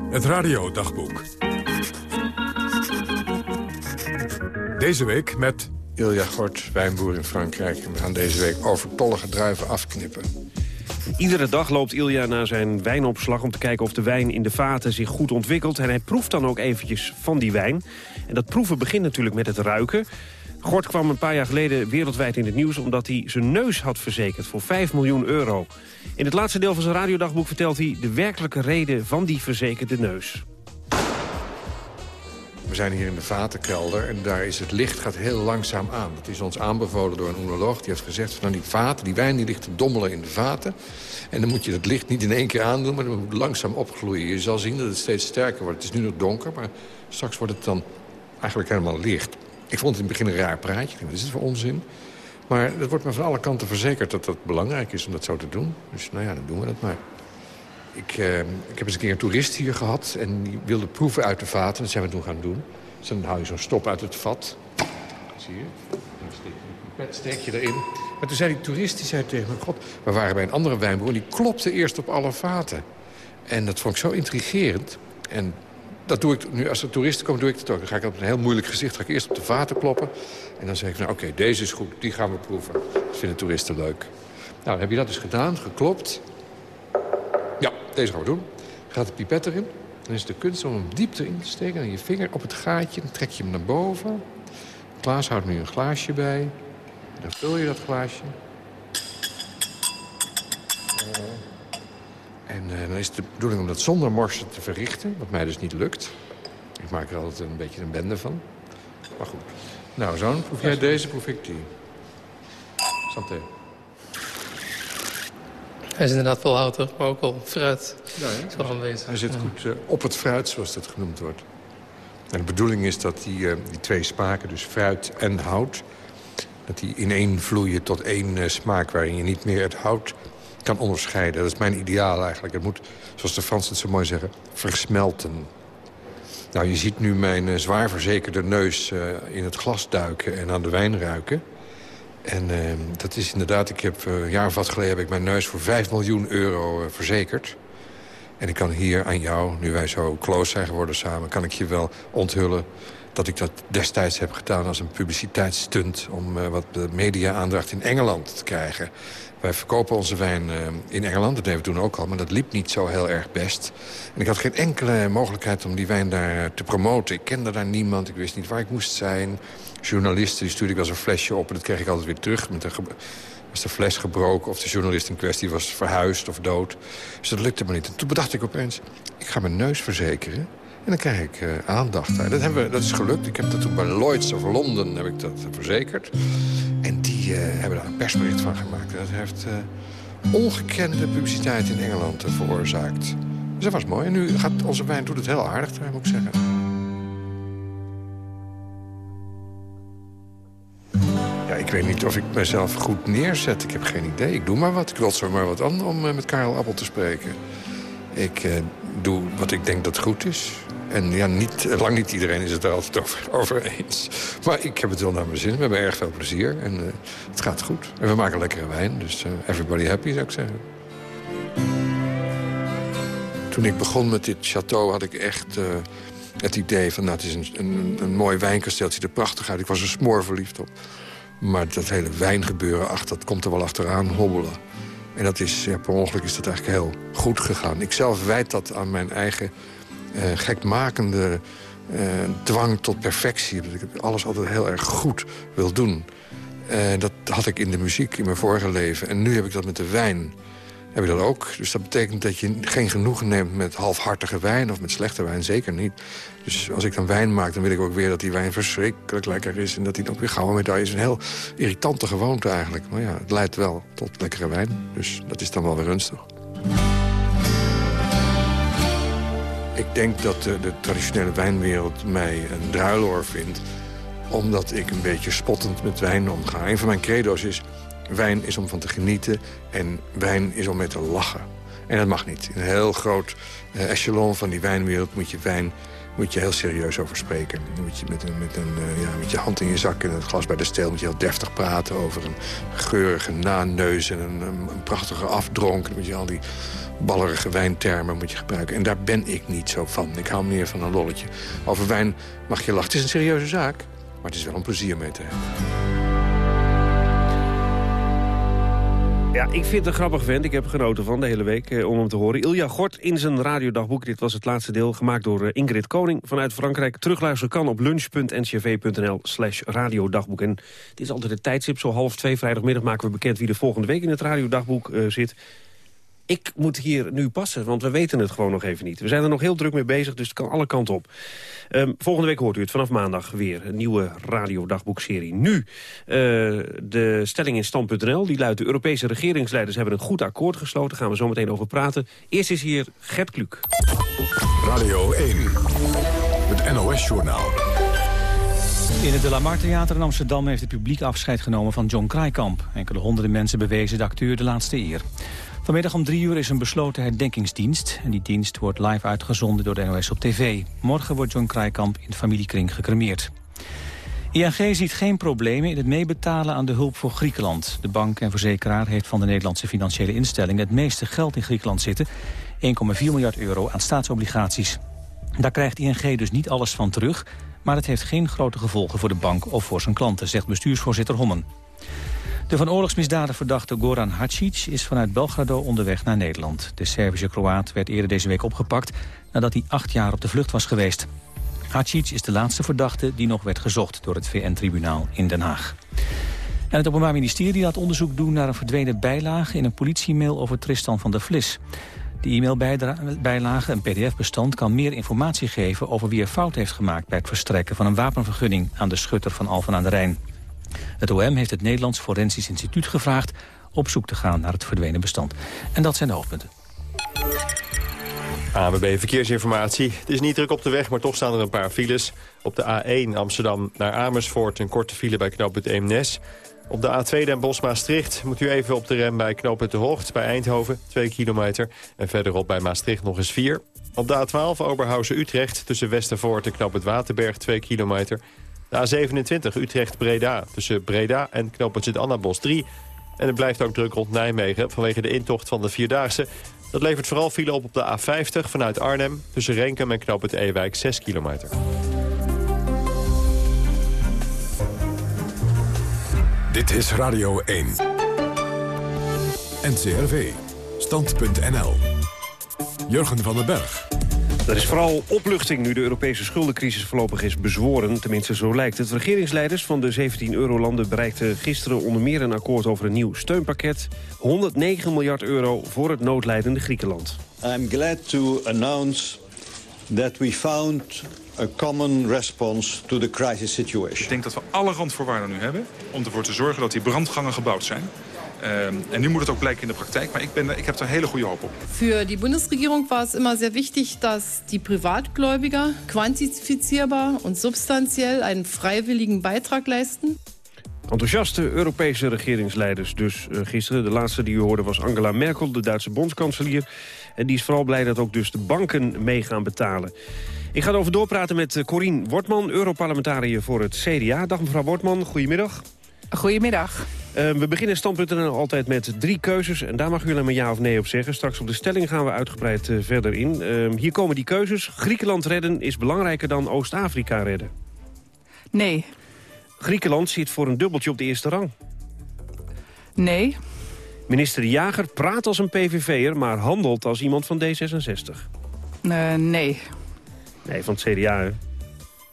Het radiodagboek. Deze week met... Ilja Gort, wijnboer in Frankrijk. En we gaan deze week overtollige druiven afknippen. Iedere dag loopt Ilja naar zijn wijnopslag om te kijken of de wijn in de vaten zich goed ontwikkelt. En hij proeft dan ook eventjes van die wijn. En dat proeven begint natuurlijk met het ruiken. Gort kwam een paar jaar geleden wereldwijd in het nieuws... omdat hij zijn neus had verzekerd voor 5 miljoen euro. In het laatste deel van zijn radiodagboek vertelt hij... de werkelijke reden van die verzekerde neus. We zijn hier in de vatenkelder en daar is het licht gaat heel langzaam aan. Dat is ons aanbevolen door een oenoloog. Die heeft gezegd, van, nou die vaten, die wijn die ligt te dommelen in de vaten. En dan moet je het licht niet in één keer aandoen, maar dan moet langzaam opgloeien. Je zal zien dat het steeds sterker wordt. Het is nu nog donker, maar straks wordt het dan eigenlijk helemaal licht. Ik vond het in het begin een raar praatje. Wat is het voor onzin? Maar het wordt me van alle kanten verzekerd dat dat belangrijk is om dat zo te doen. Dus nou ja, dan doen we dat maar. Ik, eh, ik heb eens een keer een toerist hier gehad en die wilde proeven uit de vaten. Dat zijn we toen gaan doen. Dus dan hou je zo'n stop uit het vat. Zie je? Dan steek, steek je erin. Maar toen zei die toerist die zei tegen me... God, we waren bij een andere wijnboer en die klopte eerst op alle vaten. En dat vond ik zo intrigerend. En dat doe ik nu, als er toeristen komen, doe ik het ook. Dan ga ik op een heel moeilijk gezicht ga ik eerst op de vaten kloppen. En dan zeg ik, nou oké, deze is goed, die gaan we proeven. Dat vinden toeristen leuk. Nou, heb je dat dus gedaan, geklopt. Deze gaan we doen. Gaat de pipet erin. Dan is de kunst om hem diep erin te steken. En je vinger op het gaatje, dan trek je hem naar boven. Klaas houdt nu een glaasje bij. Dan vul je dat glaasje. En uh, dan is de bedoeling om dat zonder morsen te verrichten. Wat mij dus niet lukt. Ik maak er altijd een beetje een bende van. Maar goed. Nou, zo'n proef jij deze, proef ik die. Santé. Hij is inderdaad volhoudig, maar ook al fruit ja, is wel aanwezig. Hij zit goed uh, op het fruit, zoals dat genoemd wordt. En de bedoeling is dat die, uh, die twee smaken, dus fruit en hout... dat die ineen vloeien tot één uh, smaak waarin je niet meer het hout kan onderscheiden. Dat is mijn ideaal eigenlijk. Het moet, zoals de Fransen het zo mooi zeggen, versmelten. Nou, je ziet nu mijn zwaar verzekerde neus in het glas duiken en aan de wijn ruiken. En uh, dat is inderdaad, ik heb een jaar of wat geleden heb ik mijn neus voor 5 miljoen euro verzekerd. En ik kan hier aan jou, nu wij zo close zijn geworden samen... kan ik je wel onthullen dat ik dat destijds heb gedaan als een publiciteitsstunt... om wat media-aandacht in Engeland te krijgen. Wij verkopen onze wijn in Engeland, dat deden we toen ook al... maar dat liep niet zo heel erg best. En ik had geen enkele mogelijkheid om die wijn daar te promoten. Ik kende daar niemand, ik wist niet waar ik moest zijn. Journalisten die stuurde ik wel zo'n flesje op... en dat kreeg ik altijd weer terug. Met een was de fles gebroken of de journalist in kwestie was verhuisd of dood. Dus dat lukte me niet. En toen bedacht ik opeens, ik ga mijn neus verzekeren... En dan krijg ik uh, aandacht. Dat, hebben we, dat is gelukt. Ik heb dat toen bij Lloyds of Londen heb ik dat verzekerd. En die uh, hebben daar een persbericht van gemaakt. Dat heeft uh, ongekende publiciteit in Engeland veroorzaakt. Dus dat was mooi. En nu gaat onze wijn doet het heel aardig, moet ik zeggen. Ja, ik weet niet of ik mezelf goed neerzet. Ik heb geen idee. Ik doe maar wat. Ik zo maar wat aan om met Karel Appel te spreken. Ik uh, doe wat ik denk dat goed is. En ja, niet, lang niet iedereen is het er altijd over, eens. Maar ik heb het wel naar mijn zin. We hebben erg veel plezier. En uh, het gaat goed. En we maken lekkere wijn. Dus everybody happy, zou ik zeggen. Toen ik begon met dit château had ik echt het idee van... Nou, het is een, een, een mooi wijnkasteel, het ziet er prachtig uit. Ik was er smoor verliefd op. Maar dat hele wijngebeuren, ach, dat komt er wel achteraan hobbelen. En dat is, ja, per ongeluk is dat eigenlijk heel goed gegaan. Ik zelf wijd dat aan mijn eigen uh, gekmakende uh, dwang tot perfectie. Dat ik alles altijd heel erg goed wil doen. Uh, dat had ik in de muziek in mijn vorige leven. En nu heb ik dat met de wijn. Heb ik dat ook. Dus dat betekent dat je geen genoegen neemt met halfhartige wijn... of met slechte wijn, zeker niet. Dus als ik dan wijn maak, dan wil ik ook weer dat die wijn verschrikkelijk lekker is... en dat die dan weer gouden medaille is. Een heel irritante gewoonte eigenlijk. Maar ja, het leidt wel tot lekkere wijn. Dus dat is dan wel weer gunstig. Ik denk dat de, de, traditionele wijnwereld mij een druiloor vindt... omdat ik een beetje spottend met wijn omga. Een van mijn credo's is... wijn is om van te genieten en wijn is om mee te lachen. En dat mag niet. In een heel groot uh, echelon van die wijnwereld moet je wijn moet je heel serieus over spreken. Moet je met, een, met, een, uh, ja, met je hand in je zak en het glas bij de steel... moet je heel deftig praten over een geurige naneus en een, een, prachtige afdronk. Moet je al die ballerige wijntermen moet je gebruiken. En daar ben ik niet zo van. Ik hou meer van een lolletje. Over wijn mag je lachen. Het is een serieuze zaak, maar het is wel een plezier mee te hebben. Ja, ik vind het een grappig vent. Ik heb genoten van de hele week eh, om hem te horen. Ilja Gort in zijn radiodagboek. Dit was het laatste deel, gemaakt door uh, Ingrid Koning vanuit Frankrijk. Terugluisteren kan op lunch.ncv.nl slash radiodagboek. En het is altijd het tijdstip, zo half twee vrijdagmiddag maken we bekend... wie er volgende week in het radiodagboek uh, zit ik moet hier nu passen, want we weten het gewoon nog even niet. We zijn er nog heel druk mee bezig, dus het kan alle kanten op. Um, volgende week hoort u het vanaf maandag weer. Een nieuwe radiodagboekserie. Nu uh, de stelling in stand.nl. Die luidt, de Europese regeringsleiders hebben een goed akkoord gesloten. Daar gaan we zo meteen over praten. Eerst is hier Gert Kluk. Radio 1, het NOS-journaal. In het De La Mar Theater in Amsterdam heeft het publiek afscheid genomen van John Kraaikamp. Enkele honderden mensen bewezen de acteur de laatste eer. Vanmiddag om drie uur is een besloten herdenkingsdienst. En die dienst wordt live uitgezonden door de NOS op tv. Morgen wordt John Krijkamp in de familiekring gecremeerd. ING ziet geen problemen in het meebetalen aan de hulp voor Griekenland. De bank en verzekeraar heeft van de Nederlandse financiële instelling... het meeste geld in Griekenland zitten, 1,4 miljard euro aan staatsobligaties. Daar krijgt ING dus niet alles van terug... maar het heeft geen grote gevolgen voor de bank of voor zijn klanten... zegt bestuursvoorzitter Hommen. De van oorlogsmisdaden verdachte Goran Hadžić is vanuit Belgrado onderweg naar Nederland. De Servische Kroaat werd eerder deze week opgepakt nadat hij acht jaar op de vlucht was geweest. Hadžić is de laatste verdachte die nog werd gezocht door het VN-tribunaal in Den Haag. En het Openbaar Ministerie laat onderzoek doen naar een verdwenen bijlage in een politiemail over Tristan van der Vlis. De e-mailbijlage, een pdf-bestand, kan meer informatie geven over wie er fout heeft gemaakt bij het verstrekken van een wapenvergunning aan de schutter van Alphen aan de Rijn. Het OM heeft het Nederlands Forensisch Instituut gevraagd op zoek te gaan naar het verdwenen bestand. En dat zijn de hoofdpunten. ABB Verkeersinformatie. Het is niet druk op de weg, maar toch staan er een paar files. Op de A1 Amsterdam naar Amersfoort een korte file bij knooppunt Eemnes. Op de A2 Den Bosch-Maastricht moet u even op de rem bij knooppunt De Hoogt bij Eindhoven, 2 kilometer. En verderop bij Maastricht nog eens 4. Op de A12 Oberhausen-Utrecht tussen Westervoort en knooppunt Waterberg, 2 kilometer. De A27 Utrecht-Breda tussen Breda en knooppunt Sint-Anna-Bos 3. En het blijft ook druk rond Nijmegen vanwege de intocht van de Vierdaagse. Dat levert vooral file op op de A50 vanuit Arnhem... tussen Renkum en knooppunt Ewijk 6 kilometer. Dit is Radio 1. NCRV. Stand.nl. Jurgen van den Berg. Er is vooral opluchting nu de Europese schuldencrisis voorlopig is bezworen. Tenminste, zo lijkt het. Regeringsleiders van de 17 eurolanden bereikten gisteren onder meer een akkoord over een nieuw steunpakket. 109 miljard euro voor het noodlijdende Griekenland. I'm glad to announce that we found a common response to the crisis situation. Ik denk dat we alle randvoorwaarden nu hebben om ervoor te zorgen dat die brandgangen gebouwd zijn. Ehm, en nu moet het ook blijken in de praktijk, maar ik, ben, ik heb er hele goede hoop op. Für die Bundesregierung war es immer sehr wichtig, dass die Privatgläubiger quantifizierbar und substanziell einen freiwilligen Beitrag leisten. Enthousiaste Europese regeringsleiders dus uh, gisteren. De laatste die u hoorde was Angela Merkel, de Duitse bondskanselier. En die is vooral blij dat ook dus de banken mee gaan betalen. Ik ga erover doorpraten met uh, Corien Wortman, Europarlementariër voor het CDA. Dag mevrouw Wortman, goedemiddag. Goedemiddag. Uh, we beginnen standpunten altijd met drie keuzes. En daar mag u alleen maar ja of nee op zeggen. Straks op de stelling gaan we uitgebreid uh, verder in. Uh, hier komen die keuzes. Griekenland redden is belangrijker dan Oost-Afrika redden. Nee. Griekenland zit voor een dubbeltje op de eerste rang. Nee. Minister De Jager praat als een PVV'er, maar handelt als iemand van D66. nee. Nee, van het CDA, hè?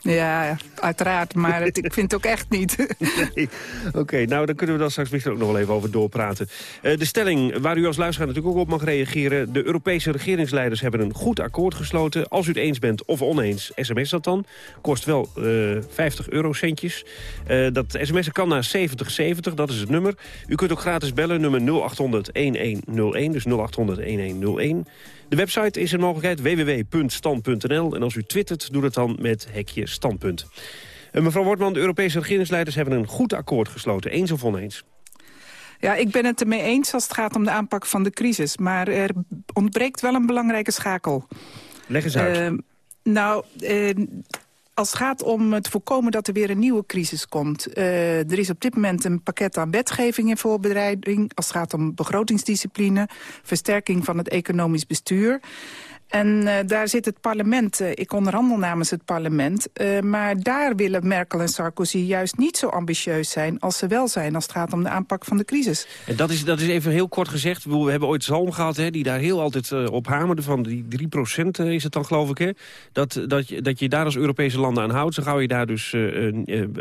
Ja, uiteraard, maar ik vind het ook echt niet. Oké, nou dan kunnen we dan straks misschien ook nog wel even over doorpraten. Uh, de stelling waar u als luisteraar natuurlijk ook op mag reageren. De Europese regeringsleiders hebben een goed akkoord gesloten. Als u het eens bent of oneens, sms dat dan. Kost wel uh, 50 eurocentjes. Uh, dat sms'en kan naar 7070, dat is het nummer. U kunt ook gratis bellen, nummer 0800-1101, dus 0800-1101. De website is een mogelijkheid, www.stand.nl. En als u twittert, doe dat dan met hekje standpunt. En mevrouw Wortman, de Europese regeringsleiders hebben een goed akkoord gesloten. Eens of oneens? Ja, ik ben het ermee eens als het gaat om de aanpak van de crisis. Maar er ontbreekt wel een belangrijke schakel. Leg eens uit. Uh, nou, uh, als het gaat om het voorkomen dat er weer een nieuwe crisis komt. Uh, er is op dit moment een pakket aan wetgeving in voorbereiding... als het gaat om begrotingsdiscipline, versterking van het economisch bestuur... En uh, daar zit het parlement, uh, ik onderhandel namens het parlement... Uh, maar daar willen Merkel en Sarkozy juist niet zo ambitieus zijn... als ze wel zijn als het gaat om de aanpak van de crisis. En dat is, dat is even heel kort gezegd. We hebben ooit Zalm gehad, hè, die daar heel altijd op hamerde... van die 3 procent is het dan, geloof ik, hè? Dat, dat, je, dat je daar als Europese landen aan houdt. Zo gauw je daar dus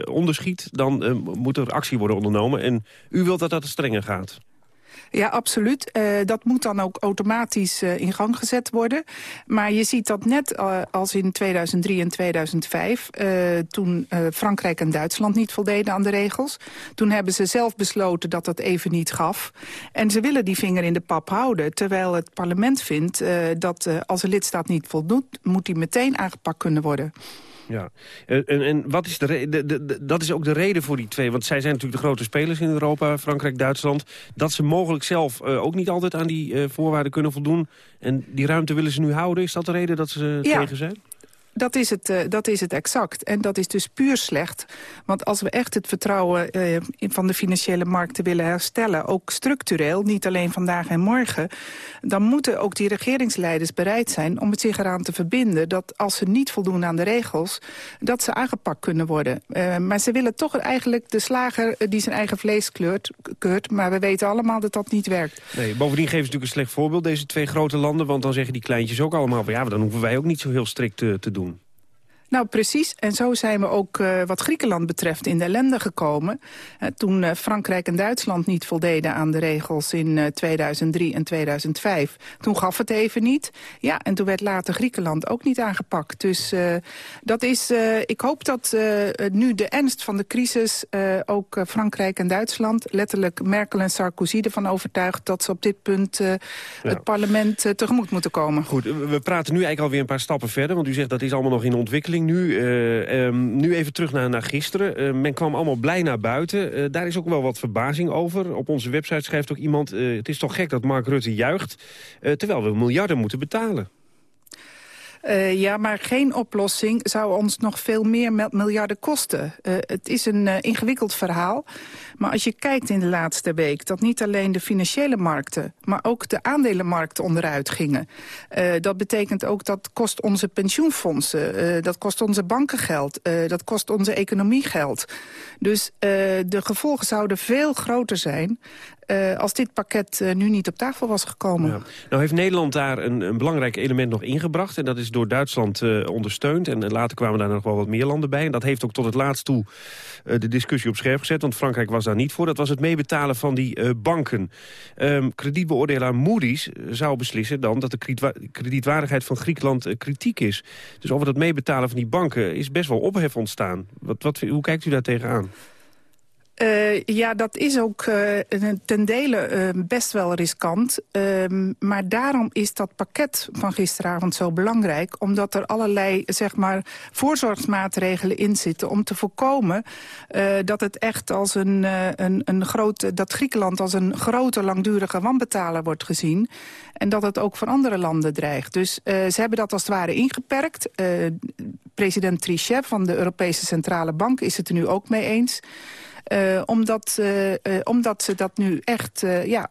onderschiet, dan moet er actie worden ondernomen. En u wilt dat dat strenger gaat. Ja, absoluut. Uh, dat moet dan ook automatisch uh, in gang gezet worden. Maar je ziet dat net uh, als in 2003 en 2005... toen Frankrijk en Duitsland niet voldeden aan de regels... toen hebben ze zelf besloten dat dat even niet gaf. En ze willen die vinger in de pap houden. Terwijl het parlement vindt dat als een lidstaat niet voldoet... moet die meteen aangepakt kunnen worden. Ja, en, en wat is de, de, de, dat is ook de reden voor die twee. Want zij zijn natuurlijk de grote spelers in Europa, Frankrijk, Duitsland. Dat ze mogelijk zelf uh, ook niet altijd aan die uh, voorwaarden kunnen voldoen. En die ruimte willen ze nu houden. Is dat de reden dat ze ja. tegen zijn? Dat is, het, uh, dat is het exact. En dat is dus puur slecht. Want als we echt het vertrouwen uh, van de financiële markten willen herstellen... ook structureel, niet alleen vandaag en morgen... dan moeten ook die regeringsleiders bereid zijn om het zich eraan te verbinden... dat als ze niet voldoen aan de regels, dat ze aangepakt kunnen worden. Uh, maar ze willen toch eigenlijk de slager die zijn eigen vlees kleurt, keurt... maar we weten allemaal dat dat niet werkt. Nee, bovendien geven ze natuurlijk een slecht voorbeeld, deze twee grote landen... want dan zeggen die kleintjes ook allemaal... van ja, dan hoeven wij ook niet zo heel strikt te doen. Nou, precies. En zo zijn we ook uh, wat Griekenland betreft in de ellende gekomen. Uh, toen uh, Frankrijk en Duitsland niet voldeden aan de regels in 2003 en 2005. Toen gaf het even niet. Ja, en toen werd later Griekenland ook niet aangepakt. Dus dat is, ik hoop dat nu de ernst van de crisis ook Frankrijk en Duitsland... letterlijk Merkel en Sarkozy ervan overtuigt... dat ze op dit punt het parlement tegemoet moeten komen. Goed, we praten nu eigenlijk alweer een paar stappen verder. Want u zegt dat is allemaal nog in ontwikkeling nu. Uh, um, nu even terug naar, naar gisteren. Uh, men kwam allemaal blij naar buiten. Uh, daar is ook wel wat verbazing over. Op onze website schrijft ook iemand... het is toch gek dat Mark Rutte juicht... terwijl we miljarden moeten betalen. Uh, ja, maar geen oplossing zou ons nog veel meer miljarden kosten. Uh, het is een uh, ingewikkeld verhaal. Maar als je kijkt in de laatste week... dat niet alleen de financiële markten... maar ook de aandelenmarkten onderuit gingen. dat betekent ook dat kost onze pensioenfondsen... dat kost onze bankengeld, dat kost onze economie geld. Dus de gevolgen zouden veel groter zijn... Uh, als dit pakket uh, nu niet op tafel was gekomen. Nou heeft Nederland daar een, een, belangrijk element nog ingebracht. En dat is door Duitsland uh, ondersteund. En later kwamen daar nog wel wat meer landen bij. En dat heeft ook tot het laatst toe de discussie op scherp gezet. Want Frankrijk was daar niet voor. Dat was het meebetalen van die banken. Um, kredietbeoordelaar Moody's zou beslissen dan... dat de kredietwaardigheid van Griekenland kritiek is. Dus over dat meebetalen van die banken is best wel ophef ontstaan. Wat, wat, hoe kijkt u daar tegenaan? Uh, ja, dat is ook uh, ten dele uh, best wel riskant. Ehm, maar daarom is dat pakket van gisteravond zo belangrijk. Omdat er allerlei zeg maar, voorzorgsmaatregelen in zitten... om te voorkomen dat het echt als een, een, een groot, dat Griekenland als een grote langdurige wanbetaler wordt gezien. En dat het ook voor andere landen dreigt. Dus ze hebben dat als het ware ingeperkt. president Trichet van de Europese Centrale Bank is het er nu ook mee eens... Uh, omdat, uh, uh, omdat ze dat nu echt ja,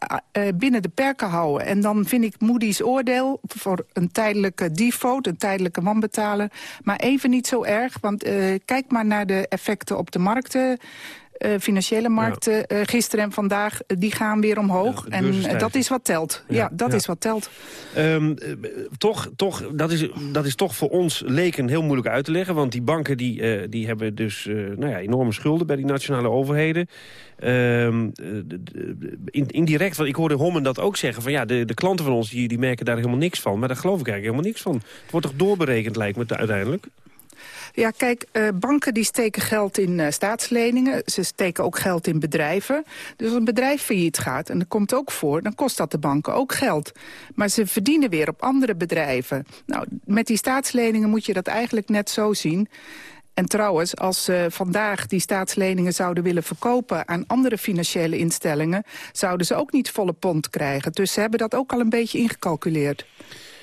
binnen de perken houden. En dan vind ik Moody's oordeel voor een tijdelijke default, een tijdelijke wanbetaler... maar even niet zo erg, want kijk maar naar de effecten op de markten... Uh, financiële markten ja. uh, gisteren en vandaag, uh, die gaan weer omhoog. Ja, en dat is wat telt. Ja, ja dat is wat telt. Um, toch, toch, dat, is, dat is toch voor ons leken heel moeilijk uit te leggen. Want die banken die, die hebben dus nou ja, enorme schulden bij die nationale overheden. Um, in, indirect, want ik hoorde Hommen dat ook zeggen... van ja, de, de klanten van ons die, die merken daar helemaal niks van. Maar daar geloof ik eigenlijk helemaal niks van. Het wordt toch doorberekend, lijkt me uiteindelijk? Ja, kijk, uh, banken die steken geld in uh, staatsleningen. Ze steken ook geld in bedrijven. Dus als een bedrijf failliet gaat, en dat komt ook voor... dan kost dat de banken ook geld. Maar ze verdienen weer op andere bedrijven. Nou, met die staatsleningen moet je dat eigenlijk net zo zien... En trouwens, als ze vandaag die staatsleningen zouden willen verkopen... aan andere financiële instellingen... zouden ze ook niet volle pond krijgen. Dus ze hebben dat ook al een beetje ingecalculeerd.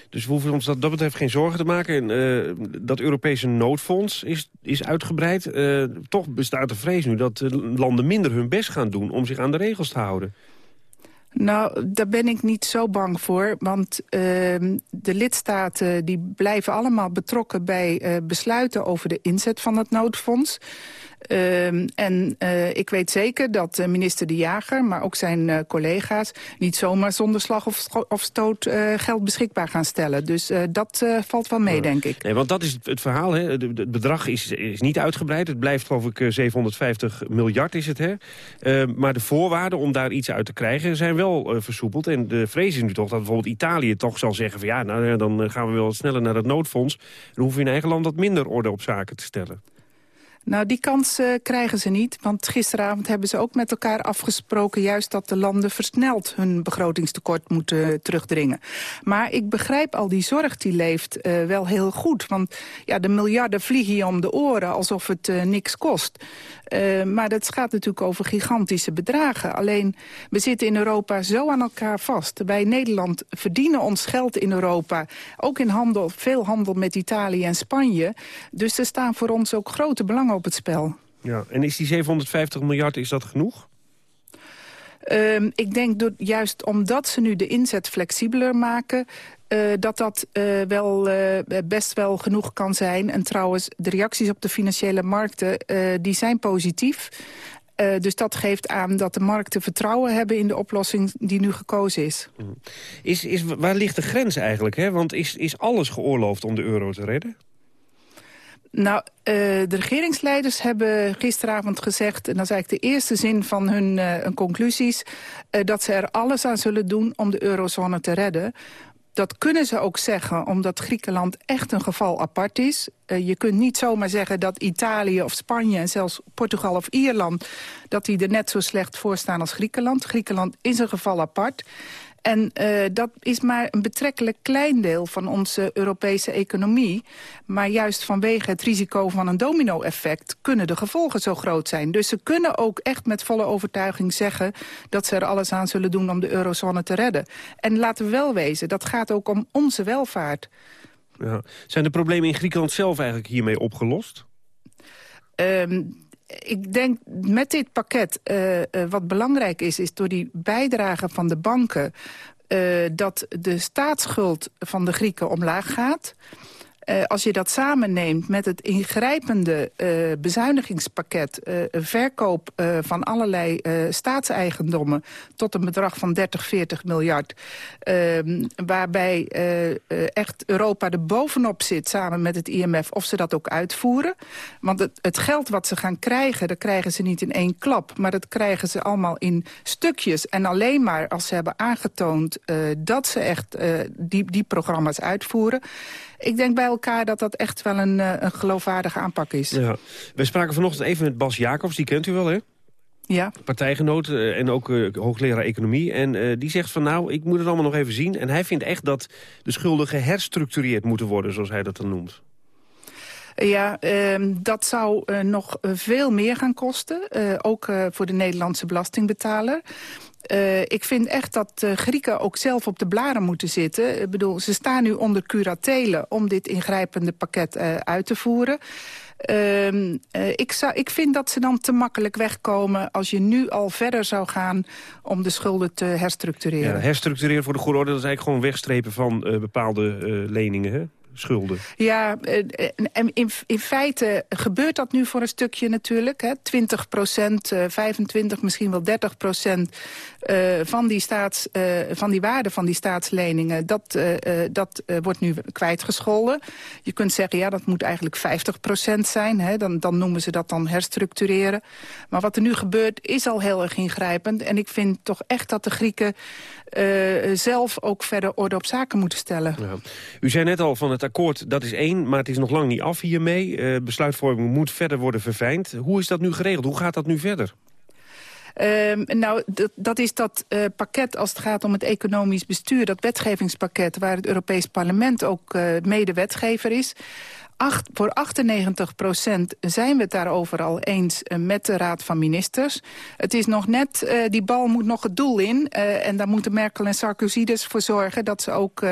Dus we hoeven ons dat, dat betreft geen zorgen te maken. En, uh, dat Europese noodfonds is, is uitgebreid. Uh, toch bestaat de vrees nu dat landen minder hun best gaan doen... om zich aan de regels te houden. Nou, daar ben ik niet zo bang voor. Want uh, de lidstaten die blijven allemaal betrokken bij besluiten over de inzet van het noodfonds. Uh, en uh, ik weet zeker dat uh, minister De Jager, maar ook zijn uh, collega's... niet zomaar zonder slag of, of stoot geld beschikbaar gaan stellen. Dus dat valt wel mee, denk ik. Nee, want dat is het, het verhaal. Hè. Het bedrag is, is niet uitgebreid. Het blijft, geloof ik, 750 miljard is het. Hè. Ehm, maar de voorwaarden om daar iets uit te krijgen zijn wel versoepeld. En de vrees is nu toch dat bijvoorbeeld Italië toch zal zeggen... van ja, nou, dan gaan we wel sneller naar het noodfonds. Dan hoeven we in eigen land wat minder orde op zaken te stellen. Nou, die kans uh, krijgen ze niet. Want gisteravond hebben ze ook met elkaar afgesproken... juist dat de landen versneld hun begrotingstekort moeten terugdringen. Maar ik begrijp al die zorg die leeft uh, wel heel goed. Want ja, de miljarden vliegen je om de oren alsof het uh, niks kost. maar dat gaat natuurlijk over gigantische bedragen. Alleen, we zitten in Europa zo aan elkaar vast. Wij Nederland verdienen ons geld in Europa. Ook in handel, veel handel met Italië en Spanje. Dus er staan voor ons ook grote belangen op het spel. Ja, en is die 750 miljard, is dat genoeg? Um, ik denk dat juist omdat ze nu de inzet flexibeler maken... Uh, dat dat uh, wel, uh, best wel genoeg kan zijn. En trouwens, de reacties op de financiële markten die zijn positief. dus dat geeft aan dat de markten vertrouwen hebben in de oplossing die nu gekozen is. Mm. is, is waar ligt de grens eigenlijk? Hè? Want is, is alles geoorloofd om de euro te redden? Nou, uh, de regeringsleiders hebben gisteravond gezegd... en dat is eigenlijk de eerste zin van hun, hun conclusies... Uh, dat ze er alles aan zullen doen om de eurozone te redden. Dat kunnen ze ook zeggen, omdat Griekenland echt een geval apart is. je kunt niet zomaar zeggen dat Italië of Spanje... en zelfs Portugal of Ierland... dat die er net zo slecht voor staan als Griekenland. Griekenland is een geval apart. En uh, dat is maar een betrekkelijk klein deel van onze Europese economie. Maar juist vanwege het risico van een domino-effect... kunnen de gevolgen zo groot zijn. Dus ze kunnen ook echt met volle overtuiging zeggen... dat ze er alles aan zullen doen om de eurozone te redden. En laten we wel wezen, dat gaat ook om onze welvaart. Ja. Zijn de problemen in Griekenland zelf eigenlijk hiermee opgelost? Um, ik denk met dit pakket, uh, uh, wat belangrijk is... is door die bijdrage van de banken... Uh, dat de staatsschuld van de Grieken omlaag gaat... Uh, als je dat samenneemt met het ingrijpende uh, bezuinigingspakket... Uh, verkoop van allerlei staatseigendommen tot een bedrag van 30, 40 miljard... Ehm, waarbij echt Europa er bovenop zit samen met het IMF... of ze dat ook uitvoeren. Want het, het, geld wat ze gaan krijgen, dat krijgen ze niet in één klap... maar dat krijgen ze allemaal in stukjes. En alleen maar als ze hebben aangetoond dat ze echt die, die programma's uitvoeren ik denk bij elkaar dat dat echt wel een, eh, een geloofwaardige aanpak is. Ja. We spraken vanochtend even met Bas Jacobs, die kent u wel, hè? Ja. partijgenoot eh, en ook eh, hoogleraar economie. En die zegt van nou, ik moet het allemaal nog even zien. En hij vindt echt dat de schulden geherstructureerd moeten worden, zoals hij dat dan noemt. Ja, ehm, dat zou nog veel meer gaan kosten. ook voor de Nederlandse belastingbetaler. Eh, ik vind echt dat eh, Grieken ook zelf op de blaren moeten zitten. Ik bedoel, ze staan nu onder curatelen om dit ingrijpende pakket eh, uit te voeren. Ehm, eh, ik, zou, ik vind dat ze dan te makkelijk wegkomen als je nu al verder zou gaan om de schulden te herstructureren. Ja, herstructureren voor de goede orde, dat is eigenlijk gewoon wegstrepen van bepaalde leningen, hè? schulden. Ja, en in, in feite gebeurt dat nu voor een stukje natuurlijk. Hè. 20 procent, eh, 25, misschien wel 30 procent van, die staats, eh, van die waarde van die staatsleningen... dat, eh, eh, dat eh, wordt nu kwijtgescholden. Je kunt zeggen, ja, dat moet eigenlijk 50 procent zijn. Hè. Dan, dan noemen ze dat dan herstructureren. Maar wat er nu gebeurt is al heel erg ingrijpend. En ik vind toch echt dat de Grieken eh, zelf ook verder orde op zaken moeten stellen. Ja. U zei net al van het akkoord, dat is één, maar het is nog lang niet af hiermee. Eh besluitvorming moet verder worden verfijnd. Hoe is dat nu geregeld? Hoe gaat dat nu verder? Ehm, nou, dat, is dat eh, pakket als het gaat om het economisch bestuur... dat wetgevingspakket waar het Europees Parlement ook uh, medewetgever is... Voor 98 procent zijn we het daarover al eens uh, met de Raad van Ministers. Het is nog net, uh, die bal moet nog het doel in. Uh, en daar moeten Merkel en Sarkozy dus voor zorgen... dat ze ook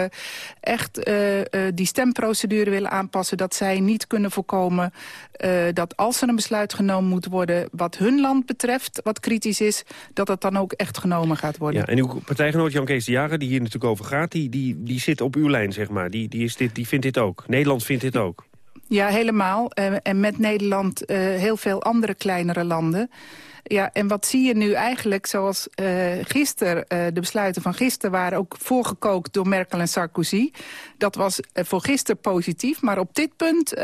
echt die stemprocedure willen aanpassen. Dat zij niet kunnen voorkomen dat als er een besluit genomen moet worden... wat hun land betreft, wat kritisch is... dat het dan ook echt genomen gaat worden. Ja, en uw partijgenoot Jan Kees de Jager, die hier natuurlijk over gaat... die, die, die zit op uw lijn, zeg maar. Die, die, is dit, die vindt dit ook. Nederland vindt dit ook. Ja, helemaal. Uh, en met Nederland uh, heel veel andere kleinere landen. Ja, en wat zie je nu eigenlijk, zoals uh, gisteren, de besluiten van gisteren... waren ook voorgekookt door Merkel en Sarkozy. Dat was voor gisteren positief, maar op dit punt...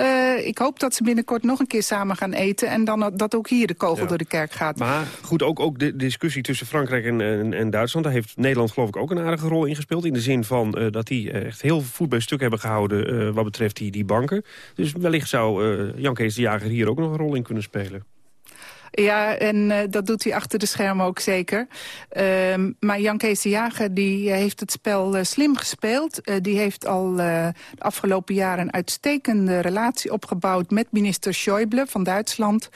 ik hoop dat ze binnenkort nog een keer samen gaan eten... en dan dat ook hier de kogel ja. door de kerk gaat. Maar goed, ook, ook de discussie tussen Frankrijk en, en, en, Duitsland... daar heeft Nederland geloof ik ook een aardige rol in gespeeld... in de zin van dat die echt heel voet bij stuk hebben gehouden... wat betreft die, die banken. Dus wellicht zou Jan Kees de Jager hier ook nog een rol in kunnen spelen. Ja, en uh, dat doet hij achter de schermen ook zeker. Uh, maar Jan Kees de Jager die heeft het spel uh, slim gespeeld. die heeft al de afgelopen jaren een uitstekende relatie opgebouwd... met minister Schäuble van Duitsland...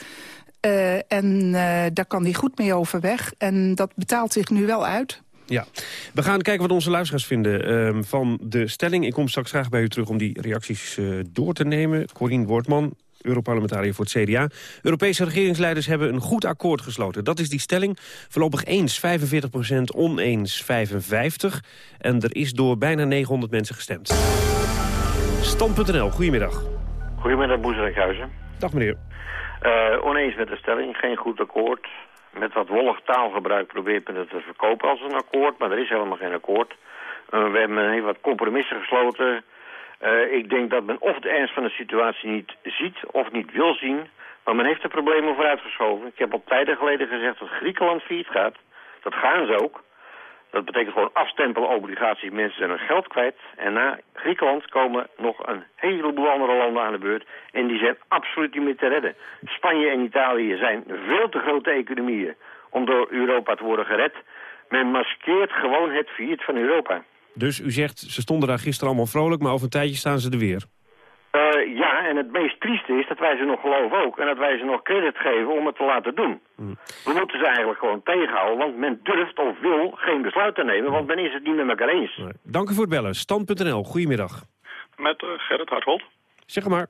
en daar kan hij goed mee overweg. En dat betaalt zich nu wel uit. Ja, we gaan kijken wat onze luisteraars vinden uh, van de stelling. Ik kom straks graag bij u terug om die reacties door te nemen. Corine Wortman, Europarlementariër voor het CDA. Europese regeringsleiders hebben een goed akkoord gesloten. Dat is die stelling. Voorlopig eens 45% oneens 55. En er is door bijna 900 mensen gestemd. Stand.nl, goedemiddag. Goedemiddag, Boezerikhuizen. Dag meneer. Uh, oneens met de stelling, geen goed akkoord. Met wat wollig taalgebruik probeert men het te verkopen als een akkoord, maar er is helemaal geen akkoord. Uh, we hebben heel wat compromissen gesloten. Uh, ik denk dat men of de ernst van de situatie niet ziet of niet wil zien, maar men heeft de problemen vooruitgeschoven. Ik heb al tijden geleden gezegd dat Griekenland failliet gaat. Dat gaan ze ook. Dat betekent gewoon afstempelen obligaties. Mensen zijn hun geld kwijt. En na Griekenland komen nog een heleboel andere landen aan de beurt. En die zijn absoluut niet meer te redden. Spanje en Italië zijn veel te grote economieën om door Europa te worden gered. Men maskeert gewoon het failliet van Europa. Dus u zegt, ze stonden daar gisteren allemaal vrolijk, maar over een tijdje staan ze er weer. Uh, ja, en het meest trieste is dat wij ze nog geloven ook. En dat wij ze nog credit geven om het te laten doen. Mm. We moeten ze eigenlijk gewoon tegenhouden, want men durft of wil geen besluit te nemen, want men is het niet met elkaar eens. Nee. Dank u voor het bellen. Stand.nl, goedemiddag. Met uh, Gerrit Harthold. Zeg maar.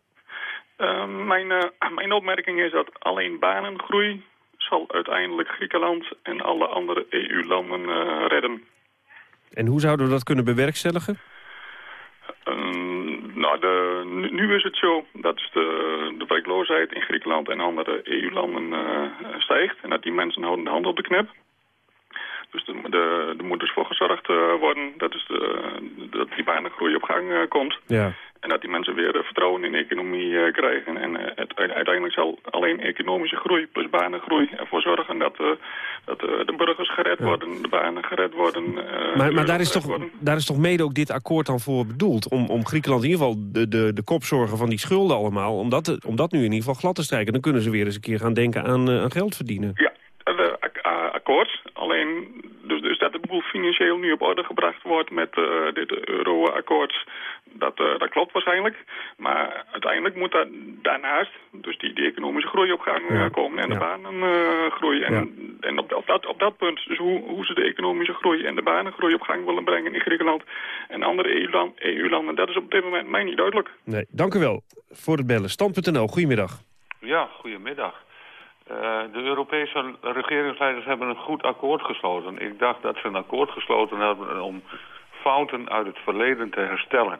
Uh, mijn, mijn opmerking is dat alleen banengroei zal uiteindelijk Griekenland en alle andere EU-landen redden. En hoe zouden we dat kunnen bewerkstelligen? Um, nou, de, nu, nu, is het zo dat de, de werkloosheid in Griekenland en andere EU-landen uh, stijgt. En dat die mensen houden de hand op de knip. Dus er de, de moet dus voor gezorgd uh, worden dat, is de, dat die banengroei op gang uh, komt. Ja. En dat die mensen weer vertrouwen in de economie krijgen. En het, uiteindelijk zal alleen economische groei plus banengroei ervoor zorgen dat, dat de burgers gered ja. worden, de banen gered worden. maar maar daar, is toch, worden. daar is toch mede ook dit akkoord dan voor bedoeld? Om, om Griekenland in ieder geval de, de, de kopzorgen van die schulden allemaal, om dat, om dat nu in ieder geval glad te strijken. Dan kunnen ze weer eens een keer gaan denken aan, aan geld verdienen. Ja, akkoord. Alleen dus, dus dat de boel financieel nu op orde gebracht wordt met uh, dit euro-akkoord, dat, uh, dat klopt waarschijnlijk. Maar uiteindelijk moet daar daarnaast dus die, die economische groei op gang ja. komen en de banen groeien. En, ja. en op, op, dat, op dat punt, dus hoe, hoe ze de economische groei en de banengroei op gang willen brengen in Griekenland en andere EU-landen, EU dat is op dit moment mij niet duidelijk. Nee, dank u wel voor het bellen. Stand.nl, goedemiddag. Ja, goedemiddag. Uh, de Europese regeringsleiders hebben een goed akkoord gesloten. Ik dacht dat ze een akkoord gesloten hebben om fouten uit het verleden te herstellen.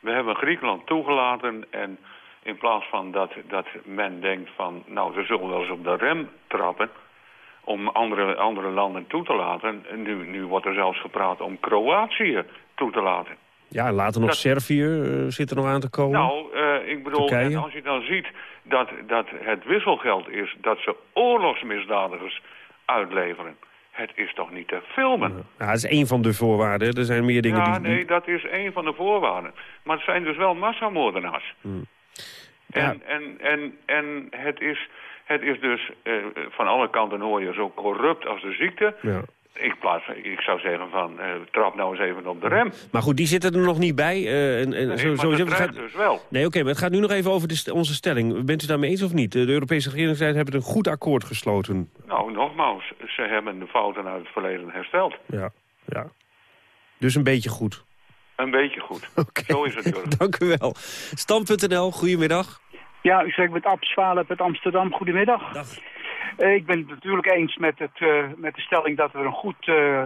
We hebben Griekenland toegelaten en in plaats van dat, dat men denkt van... nou, ze zullen wel eens op de rem trappen om andere, andere landen toe te laten. Nu, nu wordt er zelfs gepraat om Kroatië toe te laten. Ja, later nog Servië uh, zit er nog aan te komen. Nou, uh, ik bedoel, als je dan ziet dat, dat het wisselgeld is... dat ze oorlogsmisdadigers uitleveren... Het is toch niet te filmen? Ja, dat is één van de voorwaarden. Er zijn meer dingen ja, die... nee, dat is één van de voorwaarden. Maar het zijn dus wel massamoordenaars. Hmm. En, ja. en, en, en het, is, het is dus... Uh, van alle kanten hoor je zo corrupt als de ziekte. Ja. Ik, plaats, ik zou zeggen van, uh, trap nou eens even op de rem. Maar goed, die zitten er nog niet bij. Uh, en, en nee, zo, maar zo, dat gaat... dus wel. Nee, oké, okay, maar het gaat nu nog even over de onze stelling. Bent u daarmee eens of niet? De Europese regeringsleiders hebben een goed akkoord gesloten. Nou, nogmaals, ze hebben de fouten uit het verleden hersteld. Ja, ja. Dus een beetje goed. Een beetje goed. Okay. Zo is het, Jurgen. Dank u wel. Stam.nl, goedemiddag. Ja, u spreekt met Ab Zwalep uit Amsterdam. Goedemiddag. Dag. Ik ben het natuurlijk eens met, het, uh, met de stelling dat er een goed uh,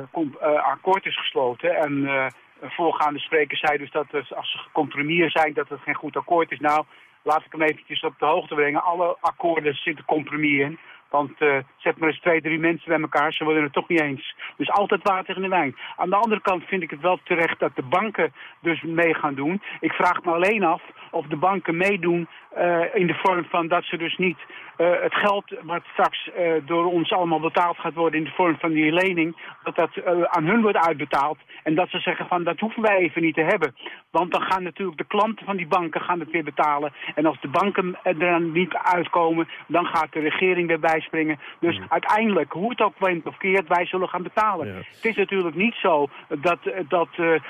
akkoord is gesloten. En voorgaande spreker zei dus dat als ze gecompromisseerd zijn dat het geen goed akkoord is. Nou, laat ik hem eventjes op de hoogte brengen. Alle akkoorden zitten compromis in. Want uh, zet maar eens twee, drie mensen bij elkaar, ze worden het toch niet eens. Dus altijd water in de wijn. Aan de andere kant vind ik het wel terecht dat de banken dus mee gaan doen. Ik vraag me alleen af of de banken meedoen uh, in de vorm van dat ze dus niet uh, het geld wat straks door ons allemaal betaald gaat worden in de vorm van die lening, dat dat aan hun wordt uitbetaald. En dat ze zeggen van dat hoeven wij even niet te hebben. Want dan gaan natuurlijk de klanten van die banken gaan het weer betalen. En als de banken er dan niet uitkomen, dan gaat de regering weer bijspringen. Dus mm. uiteindelijk, hoe het ook went of keert, wij zullen gaan betalen. Ja. Het is natuurlijk niet zo dat, dat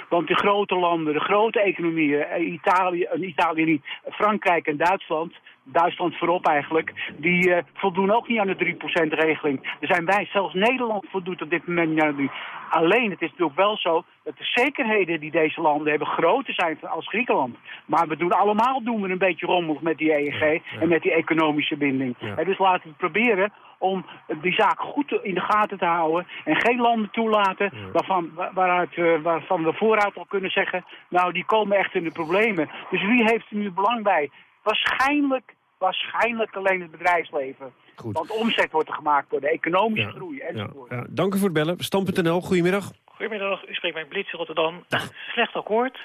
want de grote landen, de grote economieën, Italië, Italië niet, Frankrijk en Duitsland, Duitsland voorop eigenlijk, die uh, voldoen ook niet aan de 3%-regeling. Er zijn wij, zelfs Nederland voldoet op dit moment niet aan de 3. Alleen, het is natuurlijk wel zo dat de zekerheden die deze landen hebben groter zijn als Griekenland. Maar we doen allemaal doen we een beetje rommelig met die EEG ja, ja. en met die economische binding. Ja. En dus laten we proberen om die zaak goed in de gaten te houden en geen landen toelaten waarvan, waaruit, uh, waarvan we vooruit al kunnen zeggen, nou die komen echt in de problemen. Dus wie heeft er nu belang bij? Waarschijnlijk, waarschijnlijk alleen het bedrijfsleven. Goed. Want omzet wordt er gemaakt door de economische Ja, groei Ja, enzovoort. ja. Dank u voor het bellen. Stam.nl, goedemiddag. Goedemiddag, u spreekt met Blitz Rotterdam. Slecht akkoord.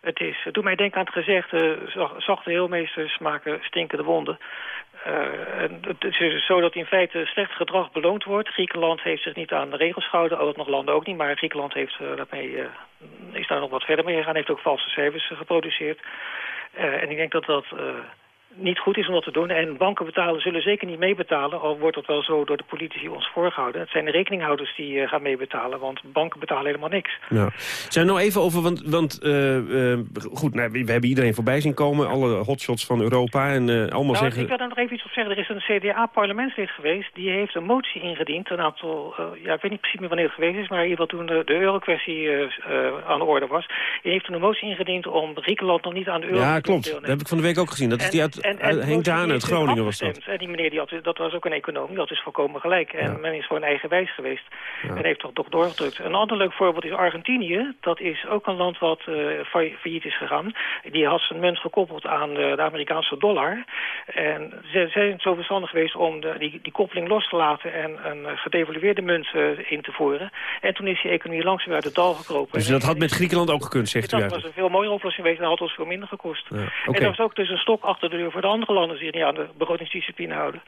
Het, is, het doet mij denken aan het gezegde, zag- zachte heelmeesters maken stinkende wonden. Eh, en het is dus zo dat in feite slecht gedrag beloond wordt. Griekenland heeft zich niet aan de regels gehouden, ook nog landen ook niet. Maar Griekenland heeft, eh, daarmee, eh, is daar nog wat verder mee gegaan, heeft ook valse cijfers geproduceerd. Eh, en ik denk dat dat eh, niet goed is om dat te doen. En banken betalen zullen zeker niet meebetalen, al wordt dat wel zo door de politici ons voorgehouden. Het zijn de rekeninghouders die eh, gaan meebetalen, want banken betalen helemaal niks. Ja. Zijn we nog even over, want, want eh, eh, goed, nou, we we hebben iedereen voorbij zien komen. Alle hotshots van Europa en allemaal Nou, zeggen... ik wil daar nog even iets op zeggen. Er is een CDA-parlementslid geweest, die heeft een motie ingediend. Een aantal, ja, ik weet niet precies meer wanneer het geweest is, maar in ieder geval toen de, de euro-kwestie aan de orde was. Die heeft toen een motie ingediend om Griekenland nog niet aan de euro Ja, te klopt. deelnemen. Dat heb ik van de week ook gezien. Dat is die uit, En- en- Henk Daan uit is Groningen was dat. En die meneer, die had, dat was ook een econoom, had dus volkomen gelijk. En men is gewoon eigenwijs geweest en heeft toch toch doorgedrukt. Een ander leuk voorbeeld is Argentinië. Dat is ook een land wat fa- failliet is gegaan. Die had zijn munt gekoppeld aan de, de Amerikaanse dollar. En ze zijn zo verstandig geweest om de, die, die koppeling los te laten en een eh, gedevalueerde munt eh, in te voeren. En toen is die economie langzaam uit het dal gekropen. Dus dat had met Griekenland ook gekund, zegt u dat was een veel mooiere oplossing geweest en dat had ons veel minder gekost. Ja, En dat was ook dus een stok achter de voor de andere landen die zich niet aan de begrotingsdiscipline houden.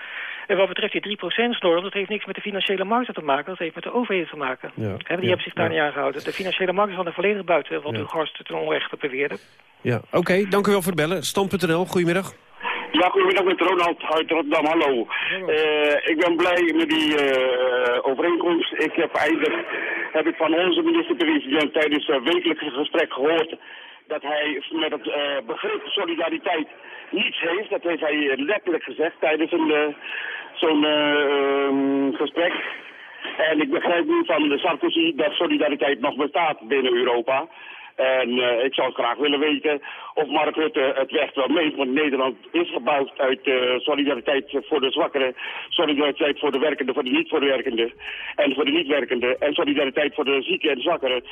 En wat betreft die 3%-norm, dat heeft niks met de financiële markten te maken, dat heeft met de overheden te maken. Ja, die ja, hebben zich daar ja. niet aan gehouden. De financiële markten staan er volledig buiten, wat Ja. uw gast ten onrechte beweerde. Ja, oké. Dank u wel voor het bellen. Stam.nl, goedemiddag. Ja, goedemiddag met Ronald uit Rotterdam. Hallo. Eh, ik ben blij met die eh, overeenkomst. Ik heb eindelijk heb ik van onze minister-president tijdens het wekelijkse gesprek gehoord dat hij met het eh, begrip solidariteit niets heeft. Dat heeft hij letterlijk gezegd tijdens een zo'n ehm, gesprek. En ik begrijp nu van Sarkozy dat solidariteit nog bestaat binnen Europa. En uh, ik zou graag willen weten of Mark Rutte het echt wel meent. Want Nederland is gebouwd uit uh, solidariteit voor de zwakkeren, solidariteit voor de werkenden, voor de niet voor de werkenden en voor de niet werkenden en solidariteit voor de zieken en zwakkeren.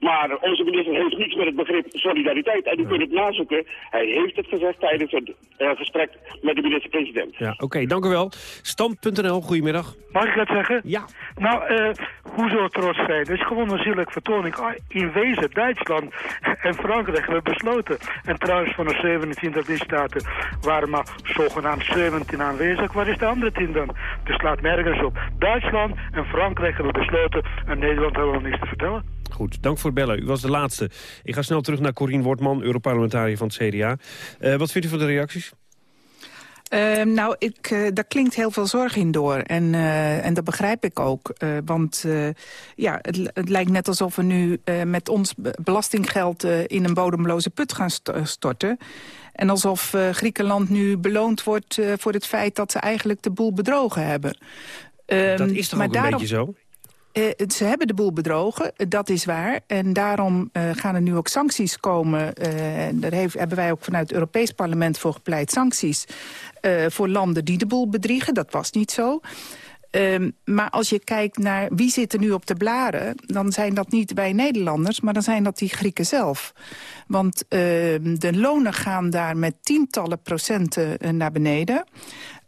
Maar onze minister heeft niets met het begrip solidariteit en u kunt het nazoeken. Hij heeft het gezegd tijdens het uh, gesprek met de minister-president. Ja, oké, okay, dank u wel. Stand.nl, goedemiddag. Mag ik dat zeggen? Ja. Nou, uh, hoezo trots zijn? Het is gewoon een zielig vertoning. In wezen, Duitsland en Frankrijk hebben besloten. En trouwens van de 27 lidstaten waren maar zogenaamd 17 aanwezig. Waar is de andere 10 dan? Dus slaat nergens op. Duitsland en Frankrijk hebben besloten en Nederland hebben nog niets te vertellen. Goed, dank voor het bellen. U was de laatste. Ik ga snel terug naar Corien Wortman, Europarlementariër van het CDA. Uh, wat vindt u van de reacties? Uh, nou, ik, uh, daar klinkt heel veel zorg in door. En, uh, en dat begrijp ik ook. want ja, het, het, lijkt net alsof we nu met ons belastinggeld... in een bodemloze put gaan storten. En alsof Griekenland nu beloond wordt voor het feit... dat ze eigenlijk de boel bedrogen hebben. dat is toch ook een beetje zo? Uh, ze hebben de boel bedrogen, dat is waar. En daarom uh, gaan er nu ook sancties komen. Uh, daar heeft, hebben wij ook vanuit het Europees Parlement voor gepleit. Sancties voor landen die de boel bedriegen. Dat was niet zo. Um, maar als je kijkt naar wie zit er nu op de blaren... dan zijn dat niet wij Nederlanders, maar dan zijn dat die Grieken zelf. Want uh, de lonen gaan daar met tientallen procenten naar beneden.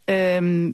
Um,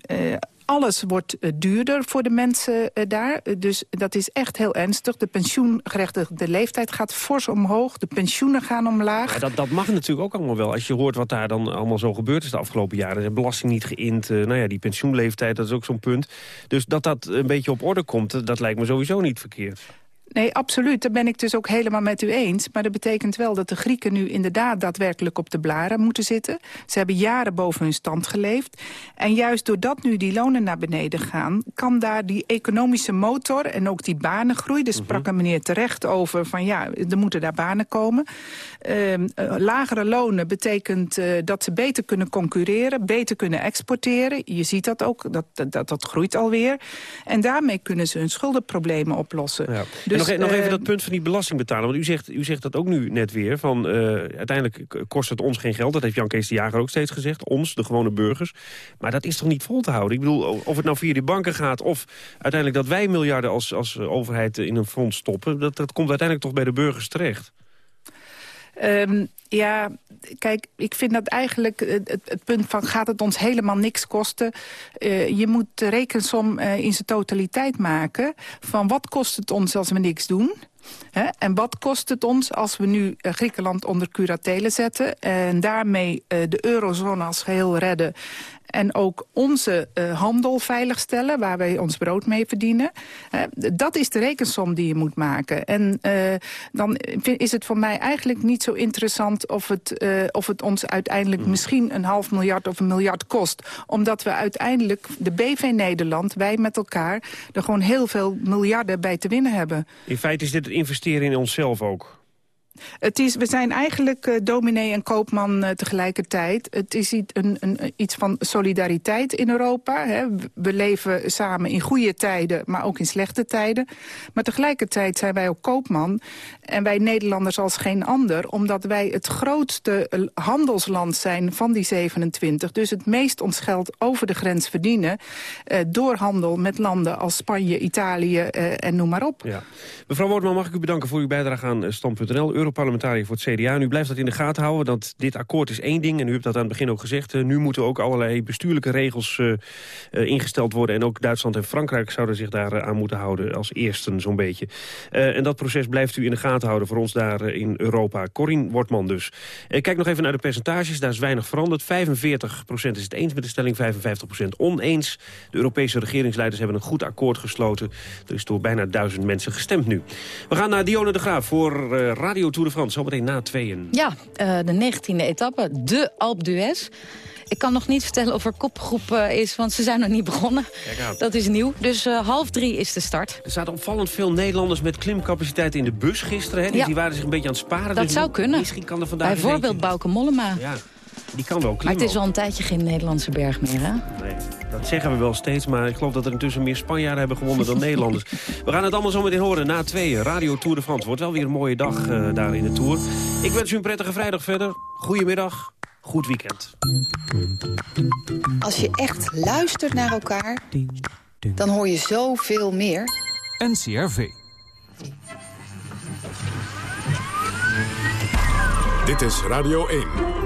alles wordt uh, duurder voor de mensen uh, daar. Uh, dus dat is echt heel ernstig. De pensioengerechtigde leeftijd gaat fors omhoog. De pensioenen gaan omlaag. Ja, dat, dat mag natuurlijk ook allemaal wel. Als je hoort wat daar dan allemaal zo gebeurd is de afgelopen jaren. De belasting niet geïnd. nou ja, die pensioenleeftijd, dat is ook zo'n punt. Dus dat dat een beetje op orde komt, dat lijkt me sowieso niet verkeerd. Nee, absoluut. Daar ben ik dus ook helemaal met u eens. Maar dat betekent wel dat de Grieken nu inderdaad daadwerkelijk op de blaren moeten zitten. Ze hebben jaren boven hun stand geleefd. En juist doordat nu die lonen naar beneden gaan... kan daar die economische motor en ook die banengroei... daar sprak mhm. een meneer terecht over van ja, er moeten daar banen komen. Uh, lagere lonen betekent uh, dat ze beter kunnen concurreren... beter kunnen exporteren. Je ziet dat ook, dat, dat, dat groeit alweer. En daarmee kunnen ze hun schuldenproblemen oplossen. Ja. Dus nog, nog, even eh, dat punt van die belasting betalen. Want u zegt, u zegt dat ook nu net weer. Van, uh, uiteindelijk kost het ons geen geld. Dat heeft Jan Kees de Jager ook steeds gezegd. Ons, de gewone burgers. Maar dat is toch niet vol te houden? Ik bedoel, of het nou via die banken gaat... of uiteindelijk dat wij miljarden als, als overheid in een fonds stoppen... Dat, dat komt uiteindelijk toch bij de burgers terecht. Um, ja, kijk, ik vind dat eigenlijk het, punt van... gaat het ons helemaal niks kosten? Uh, je moet de rekensom uh, in zijn totaliteit maken... van wat kost het ons als we niks doen... En wat kost het ons als we nu uh, Griekenland onder curatele zetten... en daarmee de eurozone als geheel redden en ook onze uh, handel veiligstellen... waar wij ons brood mee verdienen. Uh, dat is de rekensom die je moet maken. En uh, dan is het voor mij eigenlijk niet zo interessant... of het, of het ons uiteindelijk mm. misschien een half miljard of een miljard kost. Omdat we uiteindelijk, de BV Nederland, wij met elkaar... er gewoon heel veel miljarden bij te winnen hebben. In feite is dit het investeren in onszelf ook. Het is, we zijn eigenlijk uh, dominee en koopman uh, tegelijkertijd. Het is iets, een, iets van solidariteit in Europa. Hè. We leven samen in goede tijden, maar ook in slechte tijden. Maar tegelijkertijd zijn wij ook koopman. En wij Nederlanders als geen ander. Omdat wij het grootste eh, handelsland zijn van die 27. Dus het meest ons geld over de grens verdienen. Door handel met landen als Spanje, Italië en noem maar op. Mevrouw Woordman, mag ik u bedanken voor uw bijdrage aan Stand.nl. Europarlementariër voor het CDA. En u blijft dat in de gaten houden, dat dit akkoord is één ding. En u hebt dat aan het begin ook gezegd. Uh, nu moeten ook allerlei bestuurlijke regels uh, uh, ingesteld worden. En ook Duitsland en Frankrijk zouden zich daar aan moeten houden als eersten zo'n beetje. en dat proces blijft u in de gaten houden voor ons daar in Europa. Corine Wortman dus. kijk nog even naar de percentages. Daar is weinig veranderd. 45% is het eens met de stelling, 55% oneens. De Europese regeringsleiders hebben een goed akkoord gesloten. Er is door bijna duizend mensen gestemd nu. We gaan naar Dionne de Graaf voor Radio Tour de France. Zometeen na tweeën. Ja, uh, de 19e etappe, de Alpe d'Huez. Ik kan nog niet vertellen of er kopgroep eh, is, want ze zijn nog niet begonnen. Dat is nieuw. Dus uh, half drie is de start. Er zaten opvallend veel Nederlanders met klimcapaciteit in de bus gisteren. Hè? Die, Ja. die waren zich een beetje aan het sparen. Dat dus zou kunnen. Misschien kan er vandaag... Bijvoorbeeld Bouke Mollema. Ja, die kan wel Maar het is al een tijdje geen Nederlandse berg meer, hè? Nee, dat zeggen we wel steeds, maar ik geloof dat er intussen meer Spanjaarden hebben gewonnen dan Nederlanders. We gaan het allemaal zo meteen horen na tweeën. Radio Tour de France. Wordt wel weer een mooie dag eh, daar in de Tour. Ik wens u een prettige vrijdag verder. Goedemiddag, goed weekend. Als je echt luistert naar elkaar, dan hoor je zoveel meer. NCRV. Dit is Radio 1.